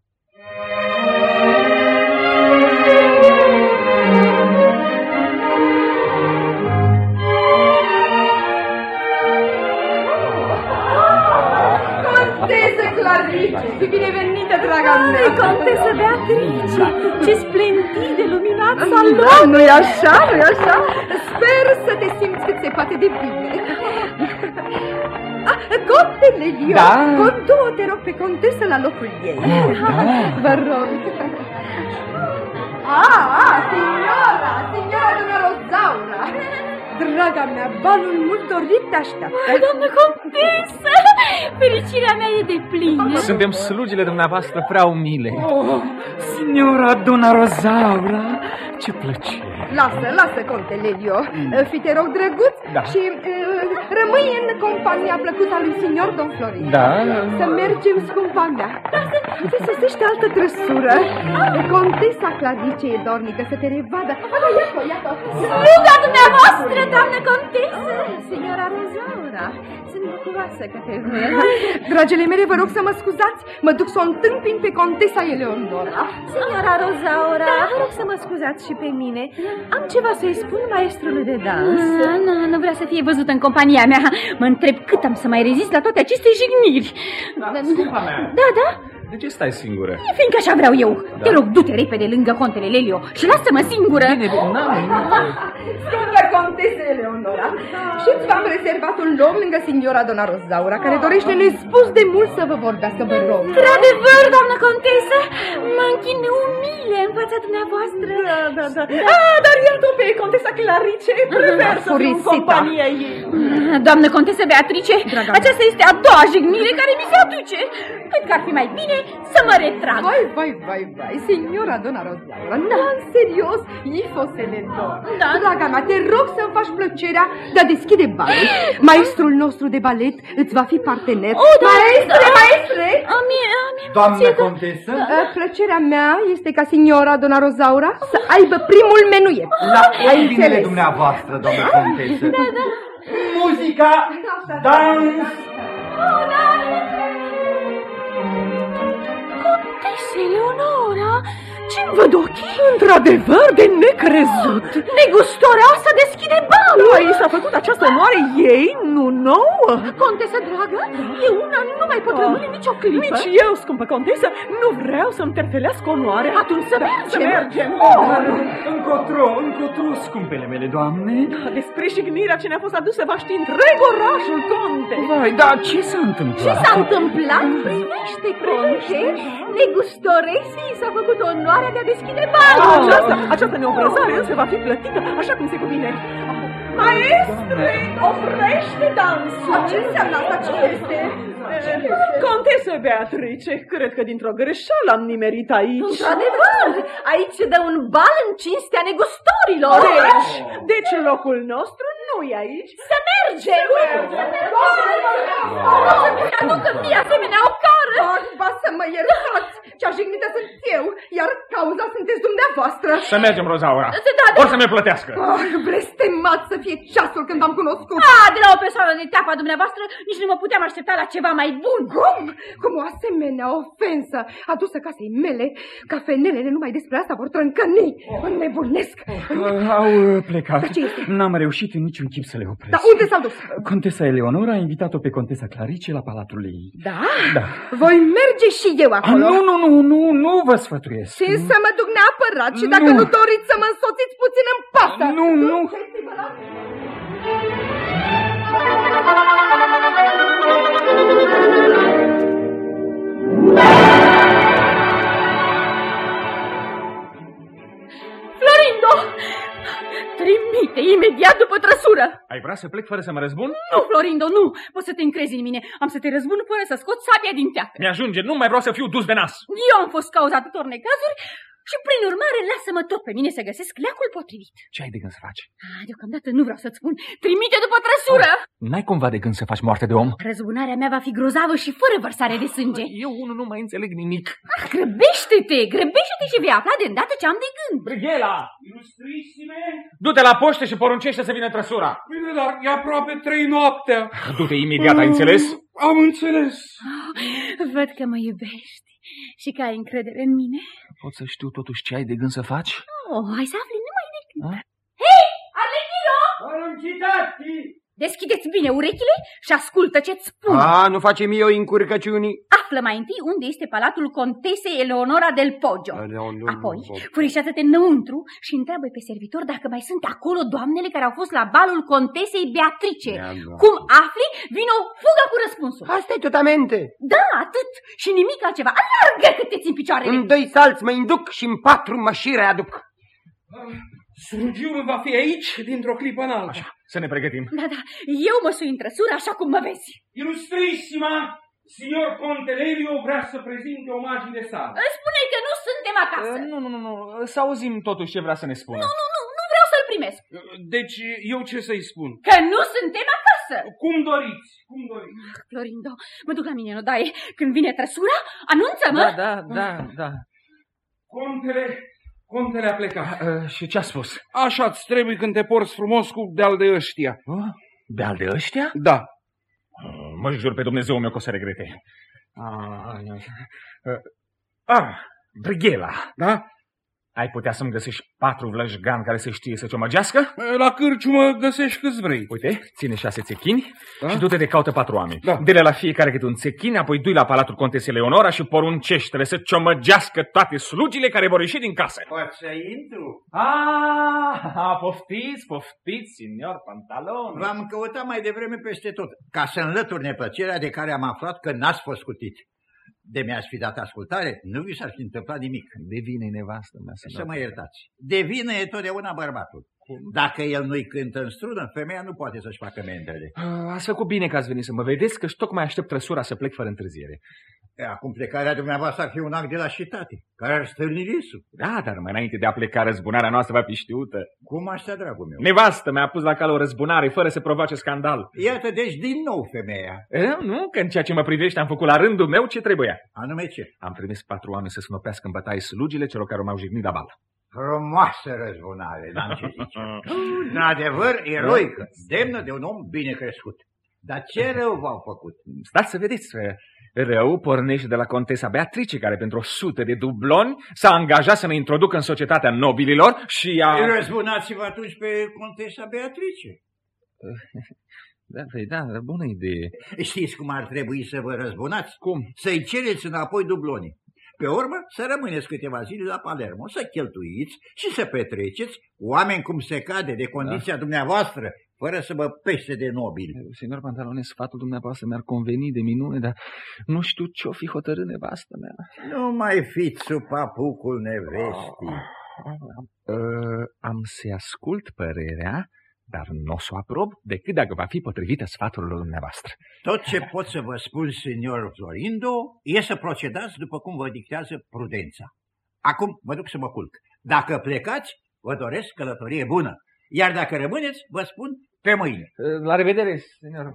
Contesă Clarice, fi mea. Contesă Beatrice, ce splendide luminat Da, salon! nu-i așa, nu-i așa? Sper să te simți cât se poate de bine. Ah, Conte Lelio, Da? conduă, te rog, pe contesă la locul ei. Oh, da. Vă rog. Ah, ah, signora, signora Dona Rozaura. Draga mea, balul mult dorit te așteaptă. Doamnă contesă, fericirea mea e de plină. Suntem slugile dumneavoastră prea umile. Oh, signora Dona Rozaura, ce plăcere! Lasă, lasă, conte Lelio. Fi te rog drăguț Da. și uh, rămâi în compania plăcută a lui signor Don Florin. Da. Să mergem, scumpa mea. Dar să se sosește altă trăsură. Contesa Clarice e dornică să te revadă. Ada, iată, iată. Sluga dumneavoastră, doamnă contesă! Signora Rozaura, sunt bucuroasă că te văd. Dragele mele, vă rog să mă scuzați. Mă duc să o întâmpin pe contesa Eleonora. Signora Rozaura, vă rog să mă scuzați și pe mine. Am ceva să-i spun maestrului de dans. Nu, nu, nu vrea să fie văzută în compania mea. Mă întreb cât am să mai rezist la toate aceste jigniri. Scumpa mea, Da, da, de ce stai singură? fiindcă așa vreau eu. Te rog, du-te repede lângă contele Lelio și lasă-mă singură. Bine, bine, n-am Scumpă contesa Eleonora, și-ți v-am rezervat un loc lângă signora Dona Rozaura, care dorește nespus de mult să vă vorbească, vă rog. Într-adevăr, doamnă contesă, mă închin umile în fața dumneavoastră. Da, da, da. Ah, dar iată pe contesa Clarice, prefer să fiu în Furisita. compania ei. Doamnă contesă Beatrice, aceasta este a doua jignire care mi se aduce. Cred că ar fi mai bine să mă retrag. Vai, vai, vai, vai, signora Dona Rozaura, na, în serios, ifosele dor. Da. Draga mea, te rog să-mi faci plăcerea de a deschide balul. Maestrul nostru de balet îți va fi partener. O, da, maestre, da. maestre! Ami, ami, Doamnă contesă, Uh, Plăcerea mea este ca signora Dona Rozaura să aibă primul menuet. la Ai ordinele înțeles? dumneavoastră, doamnă contesă. Muzica, dans, Contese Eleonora, ce-mi văd ochii? Într-adevăr, de necrezut. Negustoarea să deschide balul. Ai s-a făcut această onoare ei, nu nouă. Contesă dragă, eu una nu mai pot rămâne nicio clipă. Nici eu, scumpă contesă, nu vreau să-mi terfelească onoarea. Atunci să Da, mergem. Să mergem. Încotro, încotro, scumpele mele doamne. Da, despre jignirea ce ne-a fost adusă va ști întreg orașul, conte. Vai, dar ce s-a întâmplat? Ce s-a întâmplat? Privește, conte, negustoresii s-a făcut onoarea de a deschide balul. Aceasta, această neobrăzare însă va fi plătită așa cum se cuvine. Maestre, oprește dansul! Ce înseamnă asta? Ce este? Contesă Beatrice, cred că dintr-o greșeală am nimerit aici. Într-adevăr, aici se dă un bal în cinstea negustorilor. Deci, deci locul nostru nu e aici. Să mergem! Să aducă mie asemenea o cară! Ah, Ba să mă iertați! Cea jignită sunt eu, iar cauza sunteți dumneavoastră. Să mergem, Rozaura. Da, da. Or să-mi plătească. Ah, blestemat să fie ceasul când am cunoscut. Ah, de la o persoană de teapa dumneavoastră nici nu mă puteam aștepta la ceva mai bun. Cum? Cum o asemenea ofensă adusă casei mele, ca fenelele numai despre asta vor trâncăni. Înnebunesc. Au uh, plecat. Dar ce este? N-am reușit în niciun chip să le opresc. Dar unde s-au dus? Contesa Eleonora a invitat-o pe contesa Clarice la palatul ei. Da? Da. Voi merge și eu A, acolo. nu, nu, nu, nu, nu vă sfătuiesc. Și să mă duc neapărat și dacă Nu. nu doriți să mă însoțiți puțin în pasă. Nu, nu. Florindo! Trimite imediat după trăsură! Ai vrea să plec fără să mă răzbun? Nu, Florindo, nu! Poți să te încrezi în mine. Am să te răzbun fără să scot sabia din teacă. Mi-ajunge, nu mai vreau să fiu dus de nas. Eu am fost cauza tuturor necazuri și, prin urmare, lasă-mă tot pe mine să găsesc leacul potrivit. Ce ai de gând să faci? Ah, deocamdată nu vreau să-ți spun. Trimite după trăsură! N-ai cumva de gând să faci moarte de om? Răzbunarea mea va fi grozavă și fără vărsare de sânge. Eu unul nu mai înțeleg nimic. Ah, grăbește-te, grăbește-te și vei afla de îndată ce am de gând. Brighela! Du-te la poște și poruncește să vină trăsura. Bine, dar e aproape trei noaptea. Du-te imediat, ai înțeles? Am înțeles. Văd că mă iubești și că ai încredere în mine. Pot să știu totuși ce ai de gând să faci? Oh, hai să afli numai decât. Ah? Hei, Arlechino! Poruncitați! Deschideți bine urechile și ascultă ce-ți spun. A, nu facem eu încurcăciunii. Află mai întâi unde este palatul contesei Eleonora del Poggio. Aleon- Apoi, furișează-te înăuntru și întreabă pe servitor dacă mai sunt acolo doamnele care au fost la balul contesei Beatrice. Da. Cum afli, vino fugă cu răspunsul. Asta e totamente. Da, atât și nimic altceva. Alargă cât te țin picioarele. În doi salți mă induc și în patru mă și readuc. Slugiul va fi aici dintr-o clipă în alta. Așa, să ne pregătim. Da, da, eu mă sui în trăsură așa cum mă vezi. Ilustrissima, signor Conte Lelio vrea să prezinte omagile sale. Îmi spune că nu suntem acasă. Uh, Nu, nu, nu, nu, să auzim totuși ce vrea să ne spună. Nu, nu, nu, nu vreau să să-l primesc. Deci eu ce să-i spun? Că nu suntem acasă. Cum doriți, cum doriți. Florindo, mă duc la mine, nu dai? Când vine trăsura, anunță-mă. Da, da, da, da. Contele, contele a plecat. Uh, și ce a spus? Așa-ți trebuie când te porți frumos cu de-al de ăștia. Uh, de-al de ăștia? Da. Uh, mă jur pe Dumnezeu meu că o să regrete. Ah, uh, ah Brighela. Da? Ai putea să-mi găsești patru vlăjgani care să știe să ciomăgească? La cârciumă găsești câți vrei. Uite, ține șase țechini da? și du-te de caută patru oameni. Da. Dele la fiecare câte un țechin, apoi dui la palatul contesei Leonora și poruncește să ciomăgească toate slugile care vor ieși din casă. Poți să intru? Ah, poftiți, poftiți, signor Pantalon. V-am căutat mai devreme peste tot, ca să înlătur neplăcerea de care am aflat că n-ați fost scutit. De mi-ați fi dat ascultare, nu vi s-ar fi întâmplat nimic. De vine nevastă mea să, să mă iertați. De vină e totdeauna bărbatul. Cum? Dacă el nu-i cântă în strună, femeia nu poate să-și facă mendele. Ați făcut bine că ați venit să mă vedeți, că și tocmai aștept trăsura să plec fără întârziere. Acum plecarea dumneavoastră ar fi un act de lașitate, care ar stârni visul. Da, dar mai înainte de a pleca, răzbunarea noastră va fi știută. Cum așa, dragul meu? Nevastă mi-a pus la cale o răzbunare fără să provoace scandal. Iată, deci din nou femeia. E, nu, că în ceea ce mă privește am făcut la rândul meu ce trebuia. Anume ce? Am trimis patru oameni să snopească în bătaie slugile celor care m-au jignit la bală. Frumoasă răzbunare, n-am ce zice. în adevăr, eroică, demnă de un om bine crescut. Dar ce rău v-au făcut? Stați să vedeți, rău pornește de la contesa Beatrice, care pentru o sută de dubloni s-a angajat să ne introducă în societatea nobililor și a... Răzbunați-vă atunci pe contesa Beatrice. Da, păi da, bună idee. Știți cum ar trebui să vă răzbunați? Cum? Să-i cereți înapoi dublonii. Pe urmă, să rămâneți câteva zile la Palermo, să cheltuiți și să petreceți oameni cum se cade de condiția da. dumneavoastră, fără să vă peste de nobil. Signor Pantalone, sfatul dumneavoastră mi-ar conveni de minune, dar nu știu ce-o fi hotărât nevastă mea. Nu mai fiți sub papucul nevestii. Uh, am să-i ascult părerea, dar nu o să o aprob decât dacă va fi potrivită sfaturilor dumneavoastră. Tot ce pot să vă spun, signor Florindo, e să procedați după cum vă dictează prudența. Acum mă duc să mă culc. Dacă plecați, vă doresc călătorie bună. Iar dacă rămâneți, vă spun pe mâine. La revedere, signor.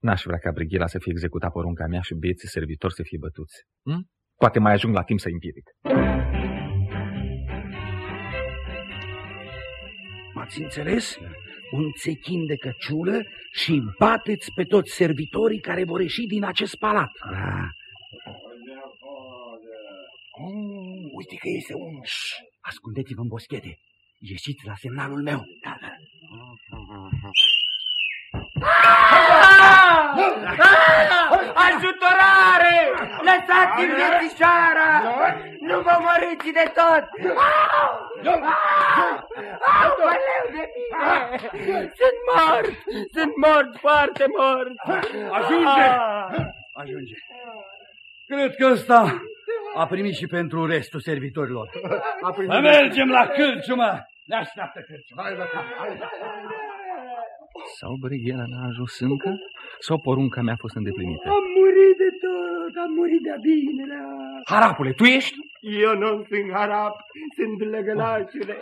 N-aș vrea ca Brighila să fie executat porunca mea și bieții servitori să fie bătuți. Hm? Poate mai ajung la timp să împiedic. M-ați înțeles? Un țechin de căciulă și bateți pe toți servitorii care vor ieși din acest palat. Da. Oh, uite că este unul. Ascundeți-vă în boschete. Ieșiți la semnalul meu. Da, da. Ajutorare! Lăsați-mi viețișoara! Nu vă măriți de tot! Aoleu de mine! Sunt mort! Sunt mort, foarte mort! Ajunge! Ajunge! Cred că ăsta a primit și pentru restul servitorilor. Să mergem la cârciumă! Ne așteaptă cârciumă! Sau Brighela n-a ajuns încă? Sau porunca mea a fost îndeplinită? Am murit de tot, am murit de bine. Harapule, tu ești? Eu nu sunt harap, sunt lăgălașule.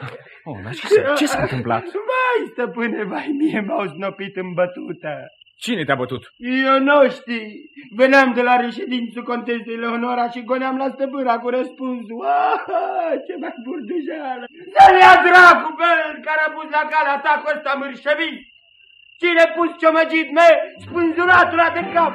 Oh, dar ce, s-a, ce s-a întâmplat? Vai, stăpâne, vai, mie m-au snopit în bătută. Cine te-a bătut? Eu nu știu. Veneam de la reședințul contestei Leonora și goneam la stăpâna cu răspunsul. Ah, ce mai burdujeală! Să-l ia dracu pe el care a pus la cale atacul ăsta mârșăvit! Cine pus ciomăgit me, spânzuratul de cap!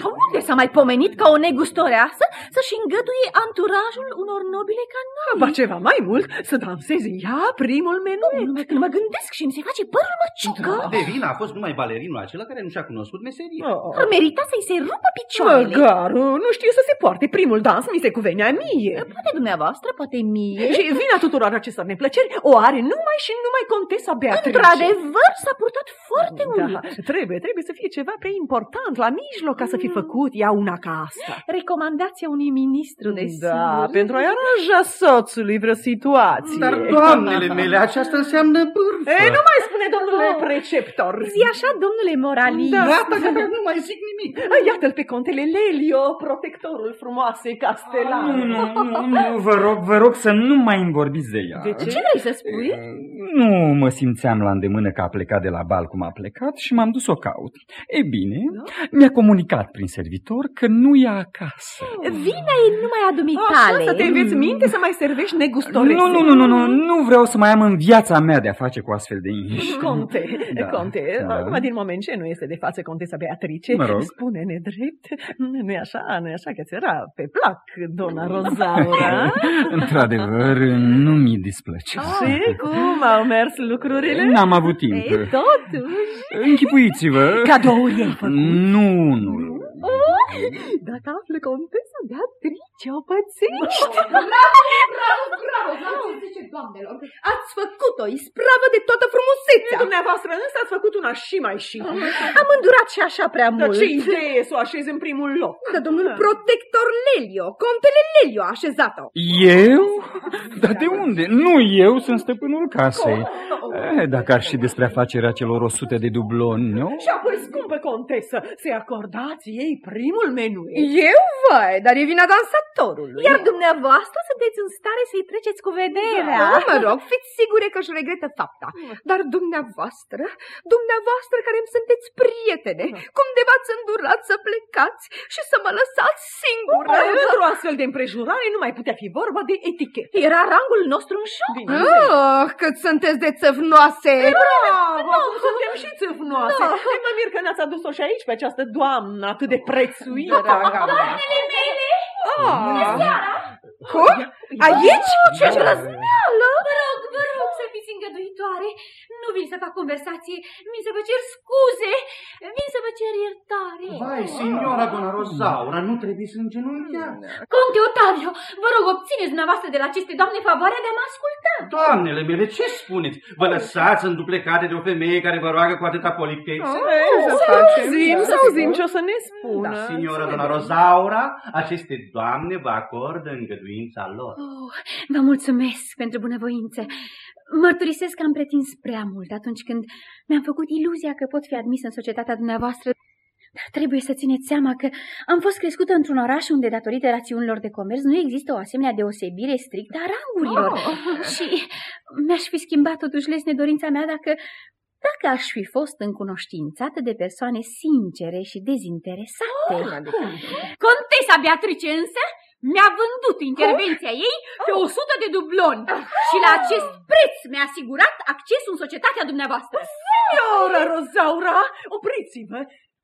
Dar unde s-a mai pomenit ca o negustoreasă să-și îngăduie anturajul unor nobile ca noi? Ba ceva mai mult, să danseze ea primul menuet. Numai când mă gândesc și mi se face părul măciucă. De vină a fost numai balerinul acela care nu și-a cunoscut meseria. Oh. Ar merita să-i se rupă picioarele. Măgaru, nu știe să se poarte. Primul dans mi se cuvenea mie. Poate dumneavoastră, poate mie. Și vina tuturor acestor neplăceri o are numai și numai contesa Beatrice. Într-adevăr, s-a purtat foarte da, urât. Trebuie, trebuie să fie ceva prea important la mijloc ca să fi fi făcut ea una ca asta? Recomandația unui ministru de Da, pentru a-i aranja soțului vreo situație. Dar, doamnele mele, aceasta înseamnă bârfă. Ei, nu mai spune, domnule preceptor. Zi așa, domnule moralist. Da, Gata, gata, nu mai zic nimic. Iată-l pe contele Lelio, protectorul frumoasei Castelan. Nu, nu, nu, nu, vă rog, vă rog să nu mai îmi vorbiți de ea. De ce? Ce vrei să spui? Nu mă simțeam la îndemână că a plecat de la bal cum a plecat și m-am dus să o caut. E bine, mi-a comunicat prin servitor că nu e acasă. Vina e numai a Așa, dumitale. să te înveți minte să mai servești negustorese. Nu, nu, nu, nu, nu, nu vreau să mai am în viața mea de a face cu astfel de inși. Conte, Da, Conte, da. acum din moment ce nu este de față contesa Beatrice, Mă rog. spune-ne drept, nu-i așa, nu-i așa că ți era pe plac, dona Rozaura? Într-adevăr, nu mi displăcea. Și cum au mers lucrurile? N-am avut timp. Ei, totuși. Închipuiți-vă. Cadouri ai făcut. Nu, nu. Oh, dacă află contesa Beatrice, o pățești. Bravo, bravo, bravo, bravo, zice doamnelor. Ați făcut-o ispravă de toată frumusețea. Dumneavoastră însă ați făcut una și mai și. Am îndurat și așa prea Dar mult. ce idee să o așezi în primul loc? Dar domnul protector Lelio, contele Lelio a așezat-o. Eu? Dar de unde? Nu eu sunt stăpânul casei. Eh, Dacă ar ști despre afacerea celor o sută de dubloni, nu? Și apoi, scumpă contesă, să-i acordați ei primul menu. Eu, vai, dar e vina dansatorului. Iar dumneavoastră sunteți în stare să-i treceți cu vederea. Da, mă rog, fiți sigure că își regretă fapta. Dar dumneavoastră, dumneavoastră care îmi sunteți prietene, cum de v-ați îndurat să plecați și să mă lăsați singură? Într-o astfel de împrejurare nu mai putea fi vorba de etichetă. Era rangul nostru în șoc. Oh, cât sunteți de țăvnoase! Bravo, acum suntem și țâfnoase. Da. Mă mir că ne-ați adus-o și aici pe această doamnă atât de prețuită. Draga mea. Doamnele mele! Ah. Seara! Cum? Aici? Ce răzneală! Vă rog, vă rog să fiți îngăduitoare. Nu vin să fac conversație, vin să vă cer scuze, vin să vă cer iertare. Vai, signora Dona Rosaura, nu trebuie să îngenunchiați. Conte Otavio, vă rog, obțineți dumneavoastră de la aceste doamne favoarea de a mă asculta. Doamnele mele, ce spuneți? Vă lăsați înduplecate de o femeie care vă roagă cu atâta politețe? Să auzim, să auzim ce o să ne spună. Da, signora Dona Rosaura, aceste doamne vă acordă îngăduința lor. Oh, vă mulțumesc pentru bunăvoință. Mărturisesc că am pretins prea mult atunci când mi-am făcut iluzia că pot fi admis în societatea dumneavoastră. Dar trebuie să țineți seama că am fost crescută într-un oraș unde, datorită rațiunilor de comerț, nu există o asemenea deosebire strictă a rangurilor. Oh. Și mi-aș fi schimbat totuși lesne dorința mea dacă, dacă aș fi fost încunoștințată de persoane sincere și dezinteresate. Contesa Beatrice însă mi-a vândut intervenția ei pe 100 de dubloni și la acest preț mi-a asigurat accesul în societatea dumneavoastră. Signora Rosaura, opriți-vă!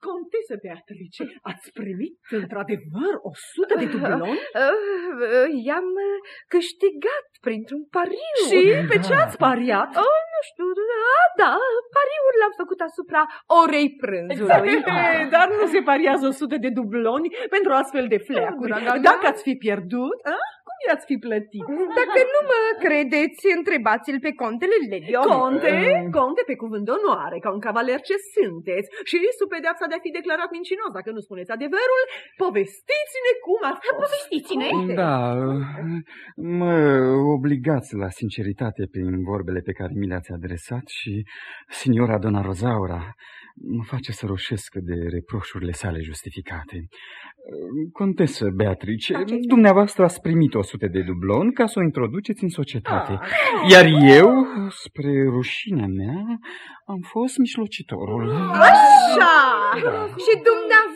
Contesă Beatrice, ați primit într-adevăr o sută de dubloni? Uh, I-am uh, câștigat printr-un pariu. Și pe ce ați pariat? Oh, nu știu, da, da, pariul l-am făcut asupra orei prânzului. Dar nu se pariază o sută de dubloni pentru astfel de fleacuri. Da, da, da. Dacă ați fi pierdut, a? Cum i-ați fi plătit? Dacă nu mă credeți, întrebați-l pe contele Lelio. Conte, conte pe cuvânt de onoare, ca un cavaler ce sunteți și sub pedeapsa de a fi declarat mincinos, dacă nu spuneți adevărul, povestiți-ne cum a fost. Povestiți-ne. Da, mă obligați la sinceritate prin vorbele pe care mi le-ați adresat și signora Dona Rozaura mă face să roșesc de reproșurile sale justificate. Contesă Beatrice, dumneavoastră ați primit o sută de dublon ca să o introduceți în societate. Iar eu, spre rușinea mea, am fost mijlocitorul. Așa! Da. Și dumneavoastră,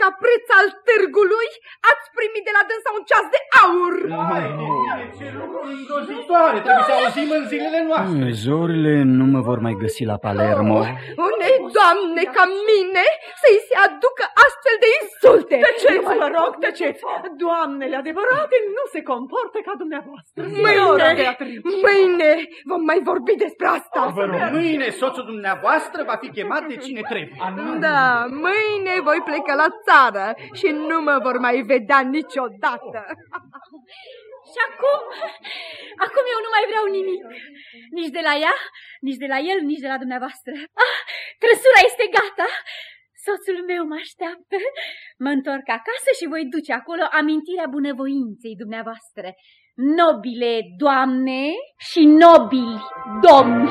ca preț al târgului, ați primit de la dânsa un ceas de aur! Ce lucruri îngrozitoare, trebuie să auzim în zilele noastre. Zorile nu mă vor mai găsi la Palermo. Unei doamne ca mine să-i se aducă astfel de insulte! Tăceți, vă rog, tăceți! Doamnele adevărate nu se comportă ca dumneavoastră. Mâine, Beatrice. mâine vom mai vorbi despre asta. Mâine soțul dumneavoastră va fi chemat de cine trebuie. Da, mâine voi pleca la țară și nu mă vor mai vedea niciodată. Și acum, acum eu nu mai vreau nimic. Nici de la ea, nici de la el, nici de la dumneavoastră. Ah, trăsura este gata. Soțul meu mă așteaptă. Mă întorc acasă și voi duce acolo amintirea bunăvoinței dumneavoastră. Nobile doamne și nobili domni!